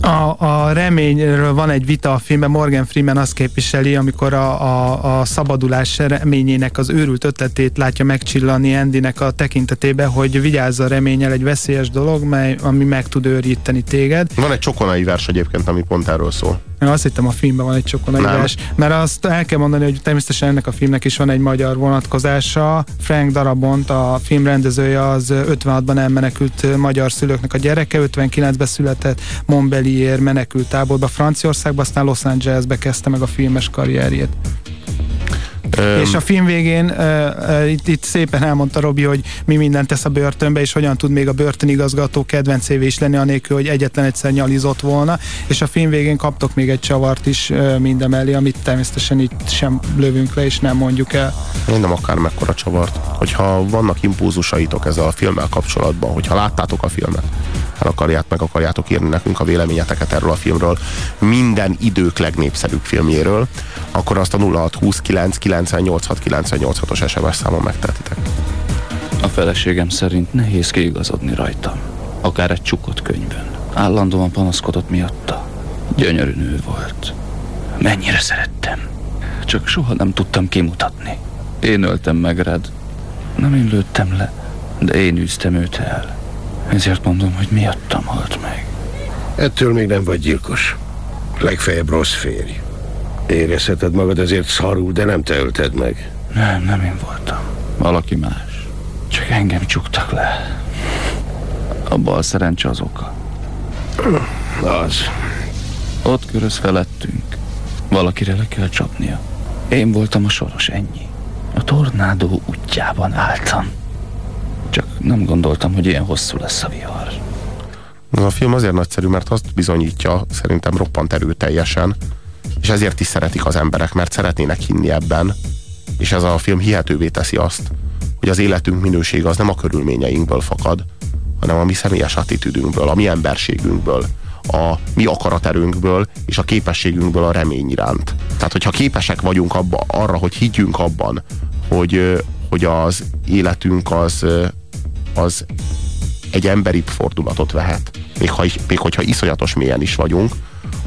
A, a reményről van egy vita a filmben, Morgan Freeman azt képviseli, amikor a, a, a szabadulás reményének az őrült ötletét látja megcsillani Andynek a tekintetébe, hogy vigyázz a reményel egy veszélyes dolog, mely, ami meg tud őríteni téged. Van egy csokonai vers egyébként, ami pont erről szól. Én azt hittem a filmben van egy csokon vers, mert azt el kell mondani, hogy természetesen ennek a filmnek is van egy magyar vonatkozása. Frank Darabont, a film rendezője az 56-ban elmenekült magyar szülőknek a gyereke, 59-ben született Montbellier menekült táborba Franciaországba, aztán Los Angelesbe kezdte meg a filmes karrierjét. Um, és a film végén uh, uh, itt, itt szépen elmondta Robi, hogy mi mindent tesz a börtönbe, és hogyan tud még a börtönigazgató kedvencévé is lenni, anélkül, hogy egyetlen egyszer nyalizott volna. És a film végén kaptok még egy csavart is uh, mindemellé, amit természetesen itt sem lövünk le, és nem mondjuk el. Én nem akár mekkora csavart. Hogyha vannak impulzusaitok ezzel a filmmel kapcsolatban, hogyha láttátok a filmet, el akarját, meg akarjátok írni nekünk a véleményeteket erről a filmről, minden idők legnépszerűbb filmjéről, akkor azt a 0629 986 os SMS számon megtehetitek. A feleségem szerint nehéz kiigazodni rajtam. Akár egy csukott könyvben. Állandóan panaszkodott miatta. Gyönyörű nő volt. Mennyire szerettem. Csak soha nem tudtam kimutatni. Én öltem meg rád. Nem én lőttem le, de én űztem őt el. Ezért mondom, hogy miattam halt meg. Ettől még nem vagy gyilkos. Legfeljebb rossz férj. Érezheted magad ezért szarul, de nem te ölted meg. Nem, nem én voltam. Valaki más. Csak engem csuktak le. A bal szerencse az oka. Az. Ott köröz felettünk. Valakire le kell csapnia. Én voltam a soros, ennyi. A tornádó útjában álltam. Csak nem gondoltam, hogy ilyen hosszú lesz a vihar. A film azért nagyszerű, mert azt bizonyítja, szerintem roppant erőteljesen, és ezért is szeretik az emberek, mert szeretnének hinni ebben, és ez a film hihetővé teszi azt, hogy az életünk minősége az nem a körülményeinkből fakad, hanem a mi személyes attitűdünkből, a mi emberségünkből, a mi akaraterőnkből és a képességünkből a remény iránt. Tehát, hogyha képesek vagyunk abba, arra, hogy higgyünk abban, hogy, hogy az életünk az, az egy emberi fordulatot vehet, még, ha, még hogyha iszonyatos mélyen is vagyunk,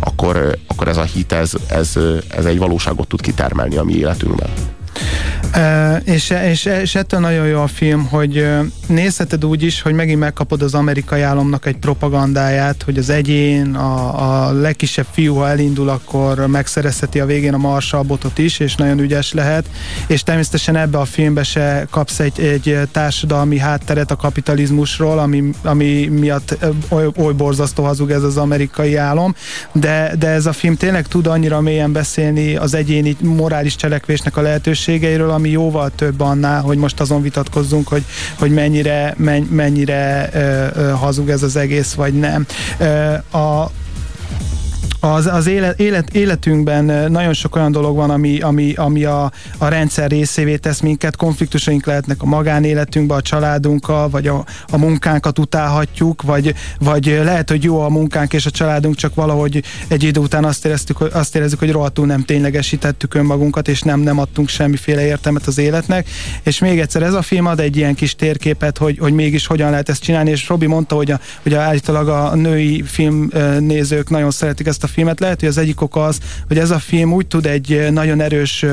akkor, akkor ez a hit, ez, ez, ez egy valóságot tud kitermelni a mi életünkben. És, és, és ettől nagyon jó a film, hogy nézheted úgy is, hogy megint megkapod az amerikai álomnak egy propagandáját, hogy az egyén, a, a legkisebb fiú, ha elindul, akkor megszerezheti a végén a marsalbotot is, és nagyon ügyes lehet, és természetesen ebbe a filmbe se kapsz egy, egy társadalmi hátteret a kapitalizmusról, ami, ami miatt oly, oly borzasztó hazug ez az amerikai álom, de, de ez a film tényleg tud annyira mélyen beszélni az egyéni morális cselekvésnek a lehetőségeiről, ami jóval több annál, hogy most azon vitatkozzunk, hogy, hogy mennyire, mennyire ö, ö, hazug ez az egész, vagy nem. Ö, a, az, az élet, élet, életünkben nagyon sok olyan dolog van, ami, ami, ami a, a rendszer részévé tesz minket, konfliktusaink lehetnek a magánéletünkben, a családunkkal, vagy a, a munkánkat utálhatjuk, vagy, vagy lehet, hogy jó a munkánk és a családunk, csak valahogy egy idő után azt, éreztük, azt érezzük, hogy rohadtul nem ténylegesítettük önmagunkat, és nem, nem adtunk semmiféle értelmet az életnek. És még egyszer ez a film ad egy ilyen kis térképet, hogy, hogy mégis hogyan lehet ezt csinálni, és Robi mondta, hogy, a, hogy állítólag a női filmnézők nagyon szeretik ezt a filmet. Lehet, hogy az egyik oka az, hogy ez a film úgy tud egy nagyon erős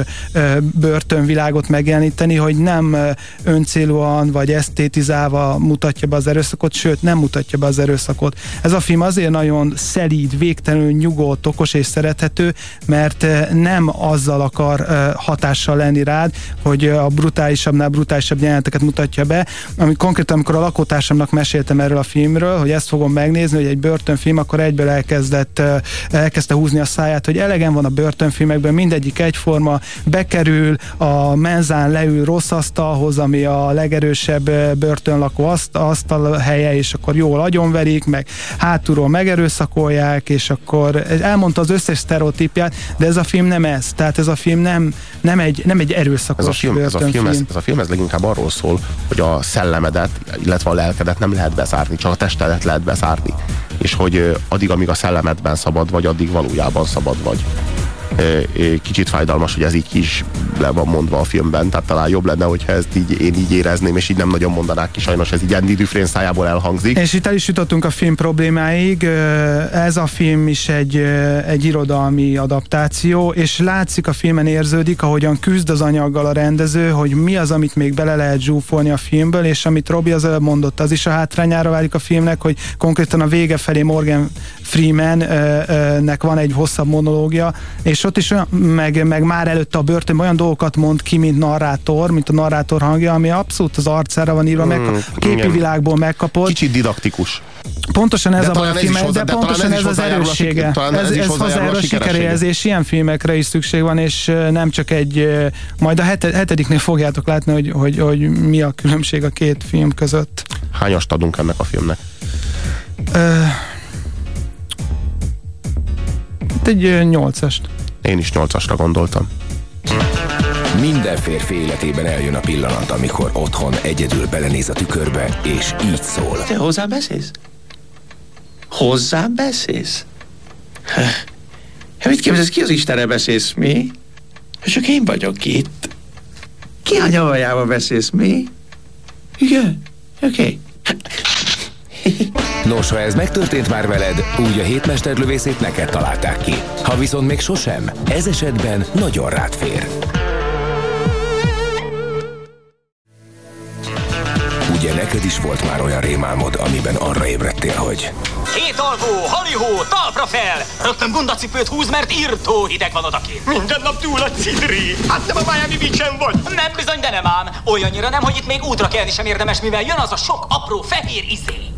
börtönvilágot megjeleníteni, hogy nem öncélúan vagy esztétizálva mutatja be az erőszakot, sőt nem mutatja be az erőszakot. Ez a film azért nagyon szelíd, végtelenül nyugodt, okos és szerethető, mert nem azzal akar hatással lenni rád, hogy a brutálisabbnál brutálisabb jeleneteket mutatja be, ami konkrétan, amikor a lakótársamnak meséltem erről a filmről, hogy ezt fogom megnézni, hogy egy börtönfilm, akkor egyből elkezdett elkezdte húzni a száját, hogy elegen van a börtönfilmekben, mindegyik egyforma, bekerül, a menzán leül rossz asztalhoz, ami a legerősebb börtönlakó aszt, asztal helye, és akkor jól agyonverik, meg hátulról megerőszakolják, és akkor elmondta az összes sztereotípját, de ez a film nem ez. Tehát ez a film nem, nem, egy, nem egy erőszakos ez a film, ez a film, ez, ez a film ez leginkább arról szól, hogy a szellemedet, illetve a lelkedet nem lehet bezárni, csak a testedet lehet bezárni. És hogy addig, amíg a szellemedben szabad vagy, addig valójában szabad vagy kicsit fájdalmas, hogy ez így is le van mondva a filmben, tehát talán jobb lenne, hogyha ezt így, én így érezném, és így nem nagyon mondanák ki, sajnos ez így Andy Dufresne szájából elhangzik. És itt el is jutottunk a film problémáig, ez a film is egy, egy irodalmi adaptáció, és látszik a filmen érződik, ahogyan küzd az anyaggal a rendező, hogy mi az, amit még bele lehet zsúfolni a filmből, és amit Robi az előbb mondott, az is a hátrányára válik a filmnek, hogy konkrétan a vége felé Morgan Freeman-nek van egy hosszabb monológia, és ott is olyan, meg, meg már előtte a börtönben olyan dolgokat mond ki, mint narrátor, mint a narrátor hangja, ami abszolút az arcára van írva, mm, meg, a képi igen. világból megkapott. Kicsit didaktikus. Pontosan ez de a baj a filmek, de, de pontosan ez, ez az erőssége. Ez, ez, ez hozzájárul a sikeréhez, és ilyen filmekre is szükség van, és nem csak egy, majd a hetediknél fogjátok látni, hogy, hogy, hogy mi a különbség a két film között. Hányast adunk ennek a filmnek? Uh, egy nyolcast. Én is nyolcasra gondoltam. Minden férfi életében eljön a pillanat, amikor otthon egyedül belenéz a tükörbe, és így szól. Te hozzám beszélsz? Hozzám beszélsz? Hát mit képzelsz, ki az Istenre beszélsz, mi? Csak én vagyok itt. Ki a nyavajába beszélsz, mi? Igen, oké. Okay. Nos, ha ez megtörtént már veled, úgy a hétmesterlövészét neked találták ki. Ha viszont még sosem, ez esetben nagyon rád fér. Ugye neked is volt már olyan rémálmod, amiben arra ébredtél, hogy... Két alvó, halihó, talpra fel! Rögtön bundacipőt húz, mert írtó hideg van odakint. Minden nap túl a cidri. Hát nem a Miami beach vagy. Nem bizony, de nem ám. Olyannyira nem, hogy itt még útra kelni sem érdemes, mivel jön az a sok apró fehér izé.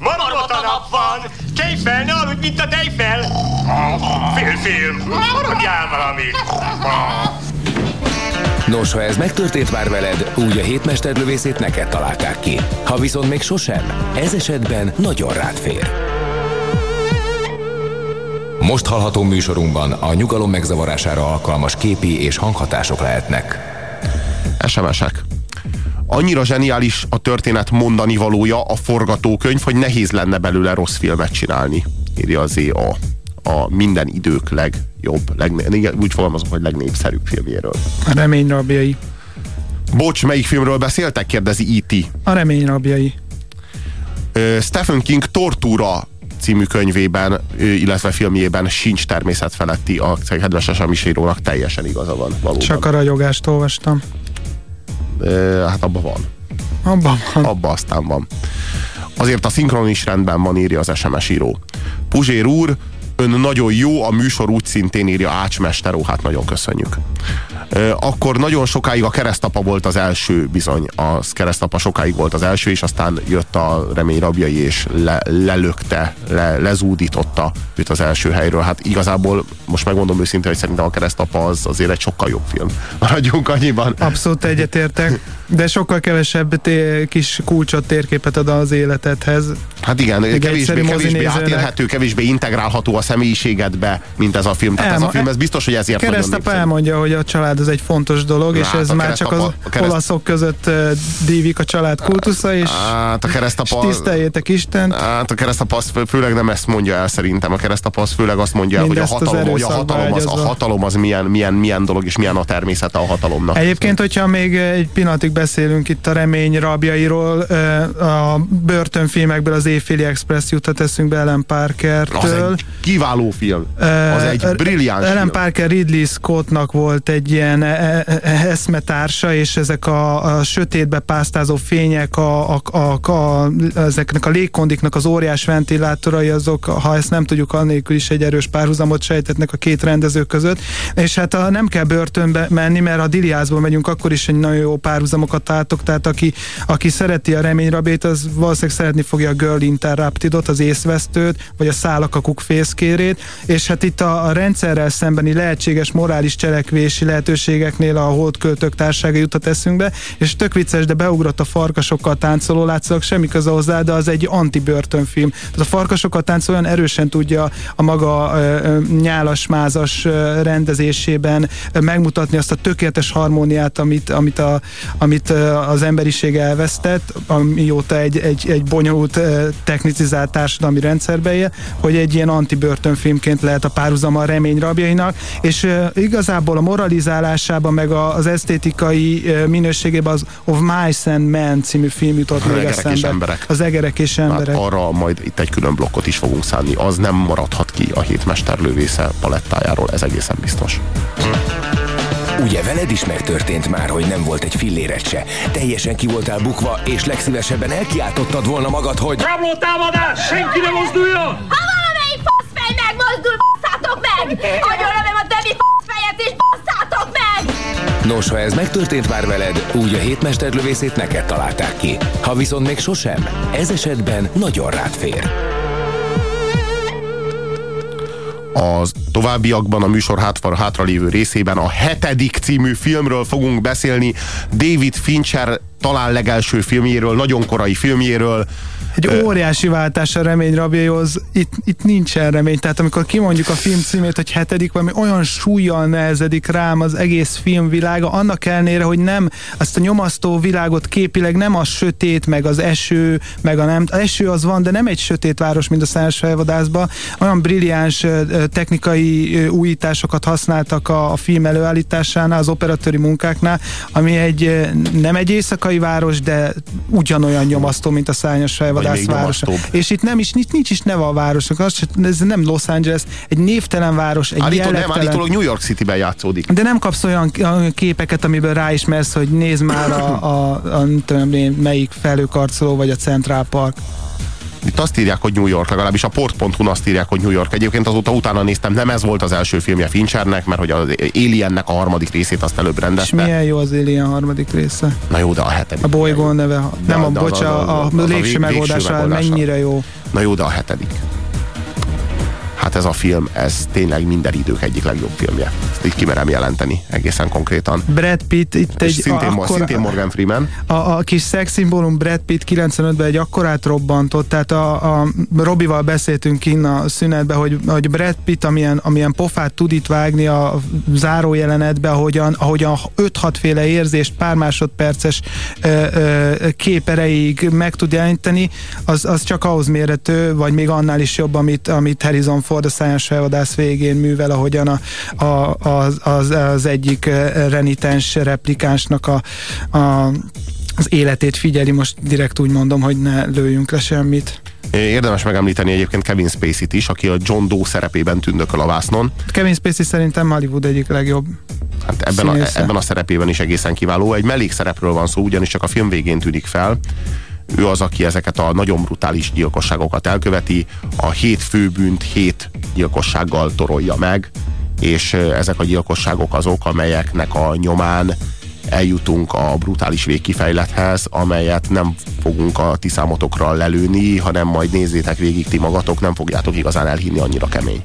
Marmota nap van! Kelj fel, ne aludj, mint a tejfel! Fél film, maradjál valamit! Nos, ha ez megtörtént már veled, úgy a hétmesterlövészét neked találták ki. Ha viszont még sosem, ez esetben nagyon rád fér. Most hallható műsorunkban a nyugalom megzavarására alkalmas képi és hanghatások lehetnek. SMS-ek. Annyira zseniális a történet mondani valója, a forgatókönyv, hogy nehéz lenne belőle rossz filmet csinálni, írja az ZA. A minden idők legjobb, legne, úgy fogalmazom, hogy legnépszerűbb filmjéről. A remény rabjai. Bocs, melyik filmről beszéltek? kérdezi E.T. A remény rabjai. Stephen King Tortúra című könyvében, illetve filmjében sincs természetfeletti, a kedves Esamisérónak teljesen igaza van valóban. Csak a ragyogást olvastam. Hát abban van. Abban van. Abban aztán van. Azért a szinkron is rendben van, írja az SMS író. Puzsér úr, ön nagyon jó, a műsor úgy szintén írja Ácsmester, ó, hát nagyon köszönjük. Akkor nagyon sokáig a keresztapa volt az első, bizony, a keresztapa sokáig volt az első, és aztán jött a remény rabjai, és le, lelökte, le, lezúdította őt az első helyről. Hát igazából most megmondom őszintén, hogy szerintem a keresztapa az azért egy sokkal jobb film. Maradjunk annyiban. Abszolút egyetértek, de sokkal kevesebb kis kulcsot, térképet ad az életedhez. Hát igen, Egy kevésbé, kevésbé átélhető, kevésbé integrálható a személyiségedbe, mint ez a film. Tehát Elma, ez a film, ez biztos, hogy ezért Keresztapa elmondja, hogy a család ez egy fontos dolog, Na, és ez már csak az kereszt... olaszok között uh, dívik a család kultusza, és, hát a keresztapa, és tiszteljétek Isten. Hát a keresztapa az főleg nem ezt mondja el szerintem. A keresztapa az főleg azt mondja, hogy a hatalom, hogy a hatalom, az, a hatalom az milyen, milyen, milyen dolog, és milyen a természete a hatalomnak. Egyébként, hogyha még egy pillanatig beszélünk itt a remény rabjairól, a börtönfilmekből az Éjféli Express jutott eszünkbe Ellen Parker-től. Az egy kiváló film. Az egy brilliáns Ellen film. Parker Ridley Scottnak volt egy ilyen e, e, eszmetársa, és ezek a, a sötétbe pásztázó fények, a, a, a, a, ezeknek a légkondiknak az óriás ventilátorai, azok, ha ezt nem tudjuk, annélkül is egy erős párhuzamot sejtetnek a két rendező között. És hát a, nem kell börtönbe menni, mert ha Diliászból megyünk, akkor is egy nagyon jó párhuzamokat találtok, tehát aki, aki szereti a reményrabét, az valószínűleg szeretni fogja a Girl Interruptedot, az észvesztőt, vagy a szálakakuk fészkérét, és hát itt a, a rendszerrel szembeni lehetséges morális cselekvési lehetőségeknél a holdköltők társága jutott eszünkbe, és tök vicces, de beugrott a farkasokkal táncoló, látszik semmi köze hozzá, de az egy anti-börtönfilm. Tehát a farkasokkal táncol olyan erősen tudja a maga ö, nyálas, mázas rendezésében megmutatni azt a tökéletes harmóniát, amit, amit, a, amit az emberiség elvesztett, amióta egy, egy, egy bonyolult technicizált társadalmi rendszerbe él, hogy egy ilyen anti-börtönfilmként lehet a párhuzama a remény rabjainak, és igazából a moralizálásában, meg az esztétikai minőségében az Of Mice and Men című film jutott még eszembe. És emberek. Az egerek és emberek. Hát arra majd itt egy külön blokkot is fogunk szállni. Az nem maradhat ki a hétmesterlővésze palettájáról, ez egészen biztos. Ugye veled is megtörtént már, hogy nem volt egy filléret se. Teljesen ki voltál bukva, és legszívesebben elkiáltottad volna magad, hogy... Rabló támadás! Senki ne mozduljon! Ha valamelyik faszfej megmozdul, basszátok meg! Agyonlövöm a többi faszfejet, és meg! Nos, ha ez megtörtént már veled, úgy a hétmesterlövészét neked találták ki. Ha viszont még sosem, ez esetben nagyon rád fér. A továbbiakban a műsor hátra, hátralévő részében a hetedik című filmről fogunk beszélni. David Fincher talán legelső filmjéről, nagyon korai filmjéről. Egy óriási váltás a remény rabjaihoz, itt, itt nincsen remény. Tehát amikor kimondjuk a film címét, hogy hetedik, valami olyan súlyjal nehezedik rám az egész filmvilága, annak ellenére, hogy nem azt a nyomasztó világot képileg nem a sötét, meg az eső, meg a nem. Az eső az van, de nem egy sötét város, mint a Szános felvadászban. Olyan brilliáns technikai újításokat használtak a, a film előállításánál, az operatőri munkáknál, ami egy nem egy éjszaka Roskai város, de ugyanolyan nyomasztó, mint a szányos fejvadász városa. És itt nem is, nincs, nincs is neve a városnak, az, ez nem Los Angeles, egy névtelen város, egy Állítól, nem, állítólag New York City-ben játszódik. De nem kapsz olyan képeket, amiből ráismersz, hogy nézd már a, a, a nem tudom én, melyik felőkarcoló, vagy a Central Park. Itt azt írják, hogy New York, legalábbis a port.hu-n azt írják, hogy New York. Egyébként azóta utána néztem, nem ez volt az első filmje Finchernek, mert hogy az Aliennek a harmadik részét azt előbb És rendezte. milyen jó az Alien harmadik része. Na jó, de a hetedik. A bolygó neve, nem a de az- bocsa, az- az- a, az- az a lépső végső megoldása megoldása. mennyire jó. Na jó, de a hetedik. Hát ez a film, ez tényleg minden idők egyik legjobb filmje. Ezt így kimerem jelenteni, egészen konkrétan. Brad Pitt itt És egy szintén, akkor, szintén Morgan Freeman. a, a kis szexszimbólum Brad Pitt 95-ben egy akkorát robbantott, tehát a, a Robival beszéltünk kinn a szünetben, hogy, hogy Brad Pitt amilyen, amilyen pofát tud itt vágni a záró jelenetbe, ahogyan, ahogyan 5-6 féle érzést pár másodperces ö, ö, kép erejéig meg tud jeleníteni, az, az csak ahhoz mérhető, vagy még annál is jobb, amit, amit Harrison Ford a szájás felvadász végén művel, ahogyan a, a, az, az, az egyik ö, renitens replikánsnak a, a az életét figyeli, most direkt úgy mondom, hogy ne lőjünk le semmit. Érdemes megemlíteni egyébként Kevin Spacey-t is, aki a John Doe szerepében tündököl a vásznon. Kevin Spacey szerintem Hollywood egyik legjobb Hát ebben a, ebben a szerepében is egészen kiváló. Egy mellékszerepről van szó, ugyanis csak a film végén tűnik fel. Ő az, aki ezeket a nagyon brutális gyilkosságokat elköveti, a hét főbűnt hét gyilkossággal torolja meg, és ezek a gyilkosságok azok, amelyeknek a nyomán eljutunk a brutális végkifejlethez, amelyet nem fogunk a ti számotokra lelőni, hanem majd nézzétek végig ti magatok, nem fogjátok igazán elhinni, annyira kemény.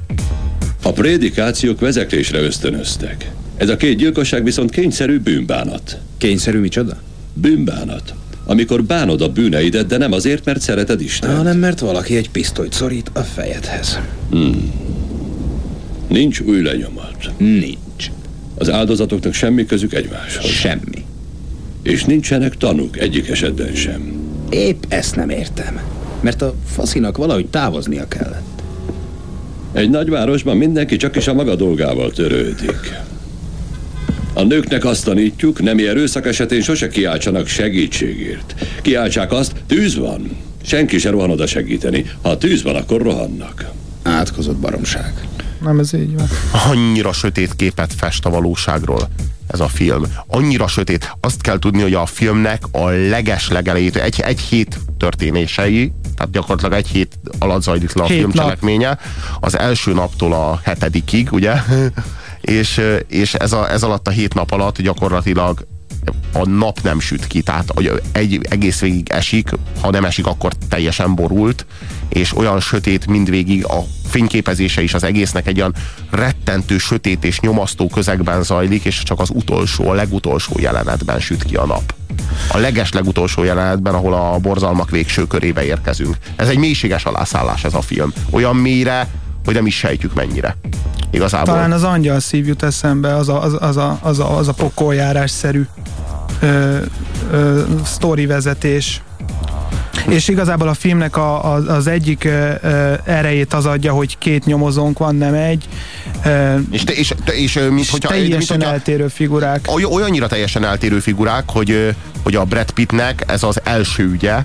A prédikációk vezeklésre ösztönöztek. Ez a két gyilkosság viszont kényszerű bűnbánat. Kényszerű micsoda? Bűnbánat. Amikor bánod a bűneidet, de nem azért, mert szereted Isten. Hanem mert valaki egy pisztolyt szorít a fejedhez. Hmm. Nincs új lenyomat. Nincs. Az áldozatoknak semmi közük egymáshoz. Semmi. És nincsenek tanúk egyik esetben sem. Épp ezt nem értem. Mert a faszinak valahogy távoznia kellett. Egy nagyvárosban mindenki csak is a maga dolgával törődik. A nőknek azt tanítjuk, nemi erőszak esetén sose kiáltsanak segítségért. Kiáltsák azt, tűz van. Senki se rohan oda segíteni. Ha tűz van, akkor rohannak. Átkozott baromság. Nem ez így van. annyira sötét képet fest a valóságról ez a film. Annyira sötét. Azt kell tudni, hogy a filmnek a leges legelejét, egy, egy hét történései, tehát gyakorlatilag egy hét alatt zajlik le a Hét film nap. cselekménye, az első naptól a hetedikig, ugye? És és ez, a, ez alatt a hét nap alatt gyakorlatilag a nap nem süt ki, tehát egy egész végig esik, ha nem esik, akkor teljesen borult, és olyan sötét mindvégig a fényképezése is az egésznek egy olyan rettentő, sötét és nyomasztó közegben zajlik, és csak az utolsó, a legutolsó jelenetben süt ki a nap. A leges legutolsó jelenetben, ahol a borzalmak végső körébe érkezünk. Ez egy mélységes alászállás ez a film. Olyan mélyre, hogy nem is sejtjük mennyire. Igazából. Talán az angyal szív jut eszembe, az a, az, az a, az a, az a pokoljárás-szerű ö, ö, sztori vezetés. És igazából a filmnek a, a, az egyik ö, ö, erejét az adja, hogy két nyomozónk van, nem egy. Ö, és, te, és, te, és, mint és hogyha, teljesen mint hogyha, eltérő figurák. Oly- olyannyira teljesen eltérő figurák, hogy, hogy a Brad Pittnek ez az első ügye,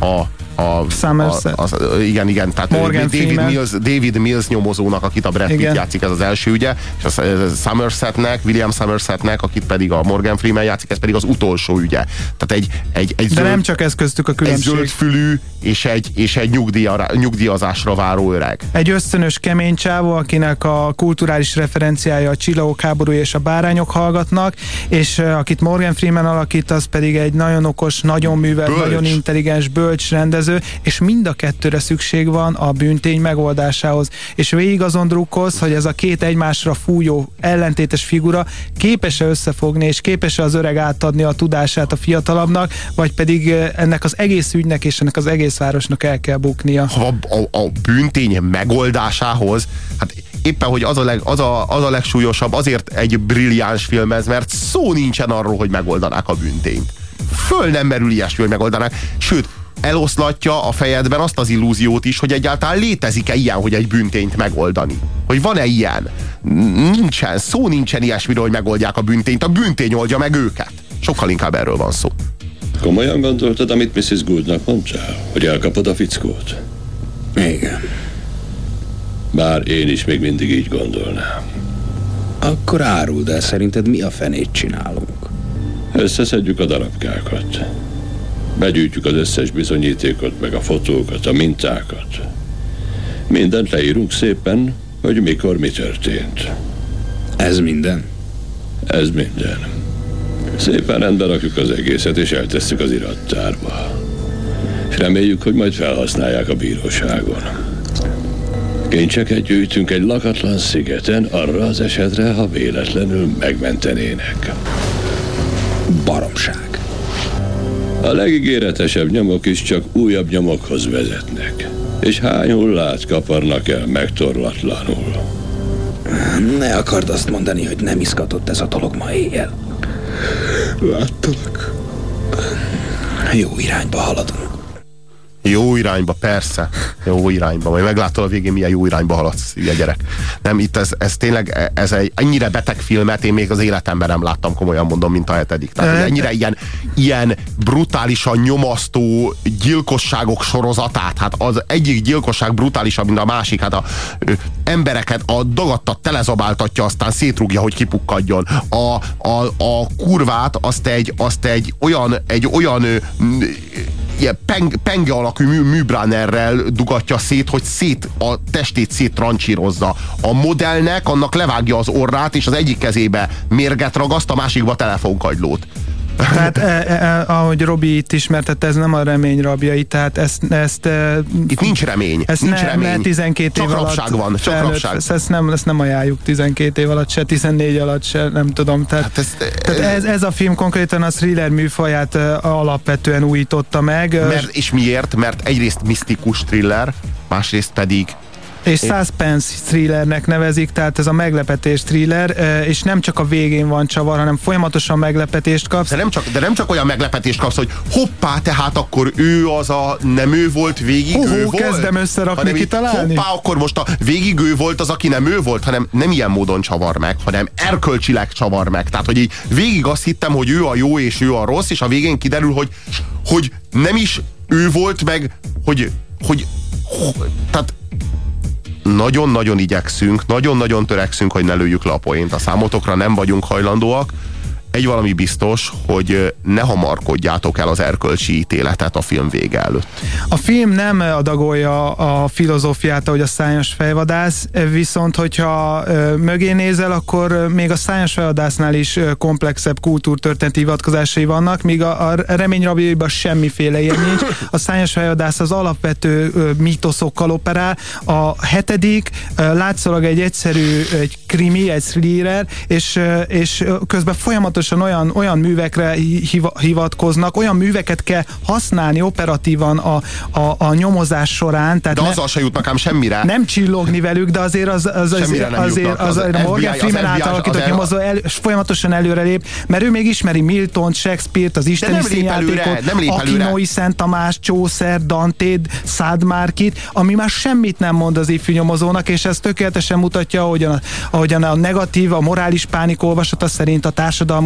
a a, Somerset. a, az, igen, igen, tehát Morgan David Freeman. Mills, David Mills nyomozónak, akit a Brad Pitt Igen. játszik, ez az első ügye, és a Somersetnek, William Somersetnek, akit pedig a Morgan Freeman játszik, ez pedig az utolsó ügye. Tehát egy, egy, egy De zöld, nem csak ez köztük a egy különbség. zöldfülű és egy, és egy nyugdíjara, nyugdíjazásra váró öreg. Egy ösztönös kemény csávó, akinek a kulturális referenciája a csillagok háborúja és a bárányok hallgatnak, és akit Morgan Freeman alakít, az pedig egy nagyon okos, nagyon művelt, Bölcs. nagyon intelligens, bölcs rendező, és mind a kettőre szükség van a bűntény megoldásához. És végig azon drukkolsz, hogy ez a két egymásra fújó, ellentétes figura képes-e összefogni, és képes-e az öreg átadni a tudását a fiatalabbnak, vagy pedig ennek az egész ügynek és ennek az egész városnak el kell buknia. a, a, a bűntény megoldásához, hát éppen, hogy az a, leg, az, a, az a legsúlyosabb, azért egy brilliáns film ez, mert szó nincsen arról, hogy megoldanák a bűntényt. Föl nem merül ilyesmi, hogy megoldanák. Sőt, eloszlatja a fejedben azt az illúziót is, hogy egyáltalán létezik-e ilyen, hogy egy bűntényt megoldani. Hogy van-e ilyen? Nincsen, szó nincsen ilyesmiről, hogy megoldják a bűntényt. A bűntény oldja meg őket. Sokkal inkább erről van szó. Komolyan gondoltad, amit Mrs. Gouldnak mondtál? Hogy elkapod a fickót? Igen. Bár én is még mindig így gondolnám. Akkor áruld el, szerinted mi a fenét csinálunk? Összeszedjük a darabkákat. Begyűjtjük az összes bizonyítékot, meg a fotókat, a mintákat. Mindent leírunk szépen, hogy mikor mi történt. Ez minden? Ez minden. Szépen rendbe rakjuk az egészet, és eltesszük az irattárba. Reméljük, hogy majd felhasználják a bíróságon. Kincseket gyűjtünk egy lakatlan szigeten arra az esetre, ha véletlenül megmentenének. Baromság. A legígéretesebb nyomok is csak újabb nyomokhoz vezetnek. És hány hullát kaparnak el megtorlatlanul. Ne akard azt mondani, hogy nem izgatott ez a dolog ma éjjel. Láttalak. Jó irányba haladunk. Jó irányba, persze. Jó irányba. Majd meglátod a végén, milyen jó irányba haladsz, ugye gyerek. Nem, itt ez, ez tényleg, ez egy ennyire beteg filmet én még az életemben nem láttam, komolyan mondom, mint a hetedik. Tehát ez ennyire ilyen, ilyen brutálisan nyomasztó gyilkosságok sorozatát. Hát az egyik gyilkosság brutálisabb, mint a másik. Hát a ö, embereket a dagadtat telezabáltatja, aztán szétrúgja, hogy kipukkadjon. A, a, a kurvát azt egy, azt egy olyan, egy olyan ö, ilyen peng, penge alakú mű, műbránerrel dugatja szét, hogy szét a testét széttrancsírozza. A modellnek annak levágja az orrát, és az egyik kezébe mérget ragaszt, a másikba telefonkagylót. Tehát e, e, ahogy Robi itt ismertette, ez nem a remény rabjai, tehát ezt... ezt e, itt nincs remény, ezt nincs ne, remény. Ne 12 csak év alatt van, csak felnőtt, rabság. Ezt, ezt, nem, ezt nem ajánljuk 12 év alatt se, 14 alatt se, nem tudom. Tehát, hát ez, tehát ez, ez a film konkrétan a thriller műfaját alapvetően újította meg. Mert, és miért? Mert egyrészt misztikus thriller, másrészt pedig és suspense thrillernek nevezik, tehát ez a meglepetés thriller, és nem csak a végén van csavar, hanem folyamatosan meglepetést kapsz. De nem csak, de nem csak olyan meglepetést kapsz, hogy hoppá, tehát akkor ő az a nem ő volt, végig Hú, ő volt. kezdem összerakni, hanem kitalálni. Hoppá, akkor most a végig ő volt az, aki nem ő volt, hanem nem ilyen módon csavar meg, hanem erkölcsileg csavar meg. Tehát, hogy így végig azt hittem, hogy ő a jó és ő a rossz, és a végén kiderül, hogy, hogy nem is ő volt meg, hogy, hogy, hogy tehát nagyon-nagyon igyekszünk, nagyon-nagyon törekszünk, hogy ne lőjük le a poént. A számotokra nem vagyunk hajlandóak. Egy valami biztos, hogy ne hamarkodjátok el az erkölcsi ítéletet a film vége előtt. A film nem adagolja a filozófiát, ahogy a szájos fejvadász, viszont hogyha mögé nézel, akkor még a szájos fejvadásznál is komplexebb kultúrtörténeti hivatkozásai vannak, míg a, a reményrabjaiban semmiféle ilyen nincs. A szájos fejvadász az alapvető mítoszokkal operál. A hetedik látszólag egy egyszerű egy krimi, egy thriller, és, és közben folyamatosan olyan, olyan művekre hivatkoznak, olyan műveket kell használni operatívan a, a, a nyomozás során. Tehát de azzal ne, se jutnak ám semmire. Nem csillogni velük, de azért az, az, az, azért, azért, az, az, az, a Morgan Freeman által alakított nyomozó el, folyamatosan előrelép, mert ő még ismeri Milton, Shakespeare-t, az isteni színjátékot, Akinoi, Szent Tamás, Csószer, Dantét, Szádmárkit, ami már semmit nem mond az ifjú nyomozónak, és ez tökéletesen mutatja, ahogyan a, ahogyan a negatív, a morális pánik olvasata szerint a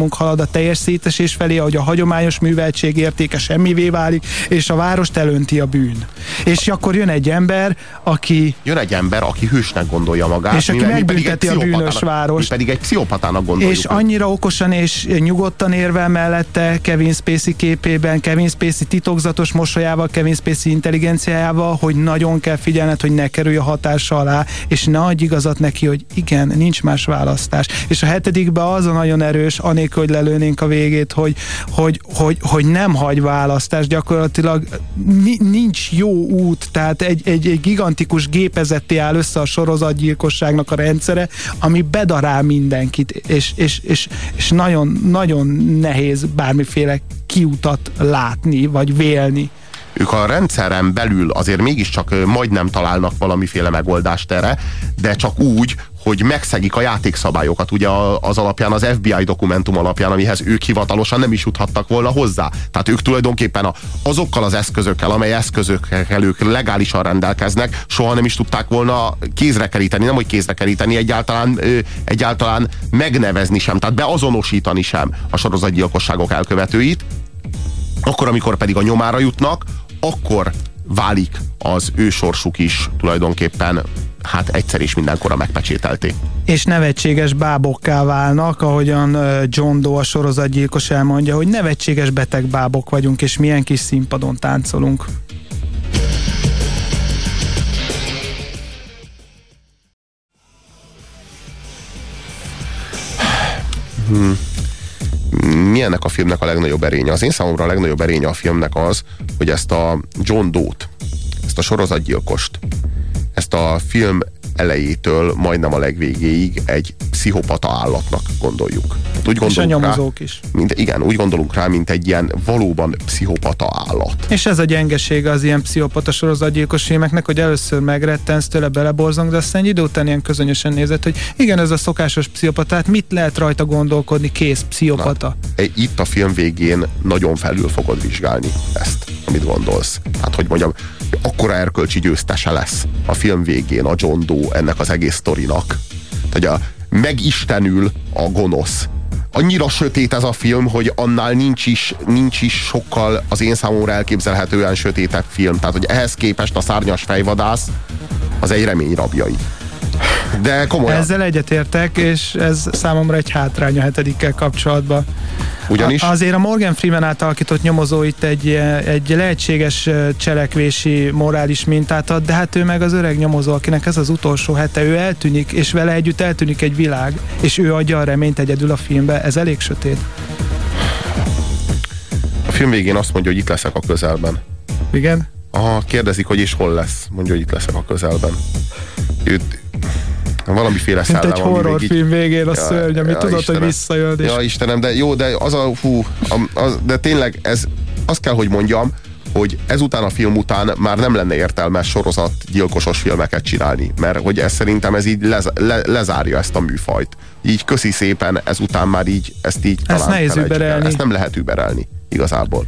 társadalmunk halad a teljes szétesés felé, ahogy a hagyományos műveltség értéke semmivé válik, és a várost elönti a bűn. És akkor jön egy ember, aki... Jön egy ember, aki hősnek gondolja magát. És aki megbünteti a bűnös várost. Pedig egy pszichopatának gondoljuk. És annyira okosan és nyugodtan érvel mellette Kevin Spacey képében, Kevin Spacey titokzatos mosolyával, Kevin Spacey intelligenciájával, hogy nagyon kell figyelned, hogy ne kerülj a hatása alá, és ne adj igazat neki, hogy igen, nincs más választás. És a hetedikben az a nagyon erős, anélkül, hogy lelőnénk a végét, hogy, hogy, hogy, hogy nem hagy választás, gyakorlatilag nincs jó út, tehát egy, egy, egy gigantikus gépezetté áll össze a sorozatgyilkosságnak a rendszere, ami bedarál mindenkit, és, és, és, és nagyon, nagyon nehéz bármiféle kiutat látni, vagy vélni. Ők a rendszeren belül azért mégiscsak majdnem találnak valamiféle megoldást erre, de csak úgy, hogy megszegik a játékszabályokat, ugye az alapján, az FBI dokumentum alapján, amihez ők hivatalosan nem is juthattak volna hozzá. Tehát ők tulajdonképpen azokkal az eszközökkel, amely eszközökkel ők legálisan rendelkeznek, soha nem is tudták volna kézre keríteni, nem hogy kézre keríteni, egyáltalán, egyáltalán megnevezni sem, tehát beazonosítani sem a sorozatgyilkosságok elkövetőit, Akkor, amikor pedig a nyomára jutnak, akkor válik az ő sorsuk is tulajdonképpen hát egyszer is mindenkorra megpecsételték. És nevetséges bábokká válnak, ahogyan John Doe a sorozatgyilkos elmondja, hogy nevetséges beteg bábok vagyunk, és milyen kis színpadon táncolunk. Hmm. Mi ennek a filmnek a legnagyobb erénye? Az én számomra a legnagyobb erénye a filmnek az, hogy ezt a John Doe-t, ezt a sorozatgyilkost, a film elejétől majdnem a legvégéig egy pszichopata állatnak gondoljuk. Hát úgy és a nyomozók rá, is. Mint, igen, úgy gondolunk rá, mint egy ilyen valóban pszichopata állat. És ez a gyengesége az ilyen pszichopata sorozatgyilkos filmeknek, hogy először megrettensz tőle, beleborzong, de aztán egy idő után ilyen közönösen nézett, hogy igen, ez a szokásos pszichopatát, mit lehet rajta gondolkodni, kész, pszichopata. Na, itt a film végén nagyon felül fogod vizsgálni ezt, amit gondolsz. Hát, hogy mondjam, akkora erkölcsi győztese lesz a film végén a John Doe ennek az egész sztorinak. Tehát a, megistenül a gonosz. Annyira sötét ez a film, hogy annál nincs is, nincs is sokkal az én számomra elképzelhetően sötétebb film. Tehát, hogy ehhez képest a szárnyas fejvadász az egy remény rabjai. De komolyan. Ezzel egyetértek, és ez számomra egy hátrány a hetedikkel kapcsolatban. Ugyanis? A, azért a Morgan Freeman által alakított nyomozó itt egy, egy lehetséges cselekvési morális mintát ad, de hát ő meg az öreg nyomozó, akinek ez az utolsó hete, ő eltűnik, és vele együtt eltűnik egy világ, és ő adja a reményt egyedül a filmbe. Ez elég sötét. A film végén azt mondja, hogy itt leszek a közelben. Igen? Aha, kérdezik, hogy és hol lesz. Mondja, hogy itt leszek a közelben. Őt, valamiféle. Mint egy horrorfilm végén a ja, szörny, ami ja, tudod, Istenem. hogy visszajön. És... Ja, Istenem, de jó, de az a, hú, a, a, de tényleg ez, azt kell, hogy mondjam, hogy ezután a film után már nem lenne értelmes sorozat gyilkosos filmeket csinálni, mert hogy ez szerintem ez így lez, le, lezárja ezt a műfajt. Így köszi szépen, ezután már így, ezt így ezt talán nehéz überelni. Ezt nem lehet überelni, igazából.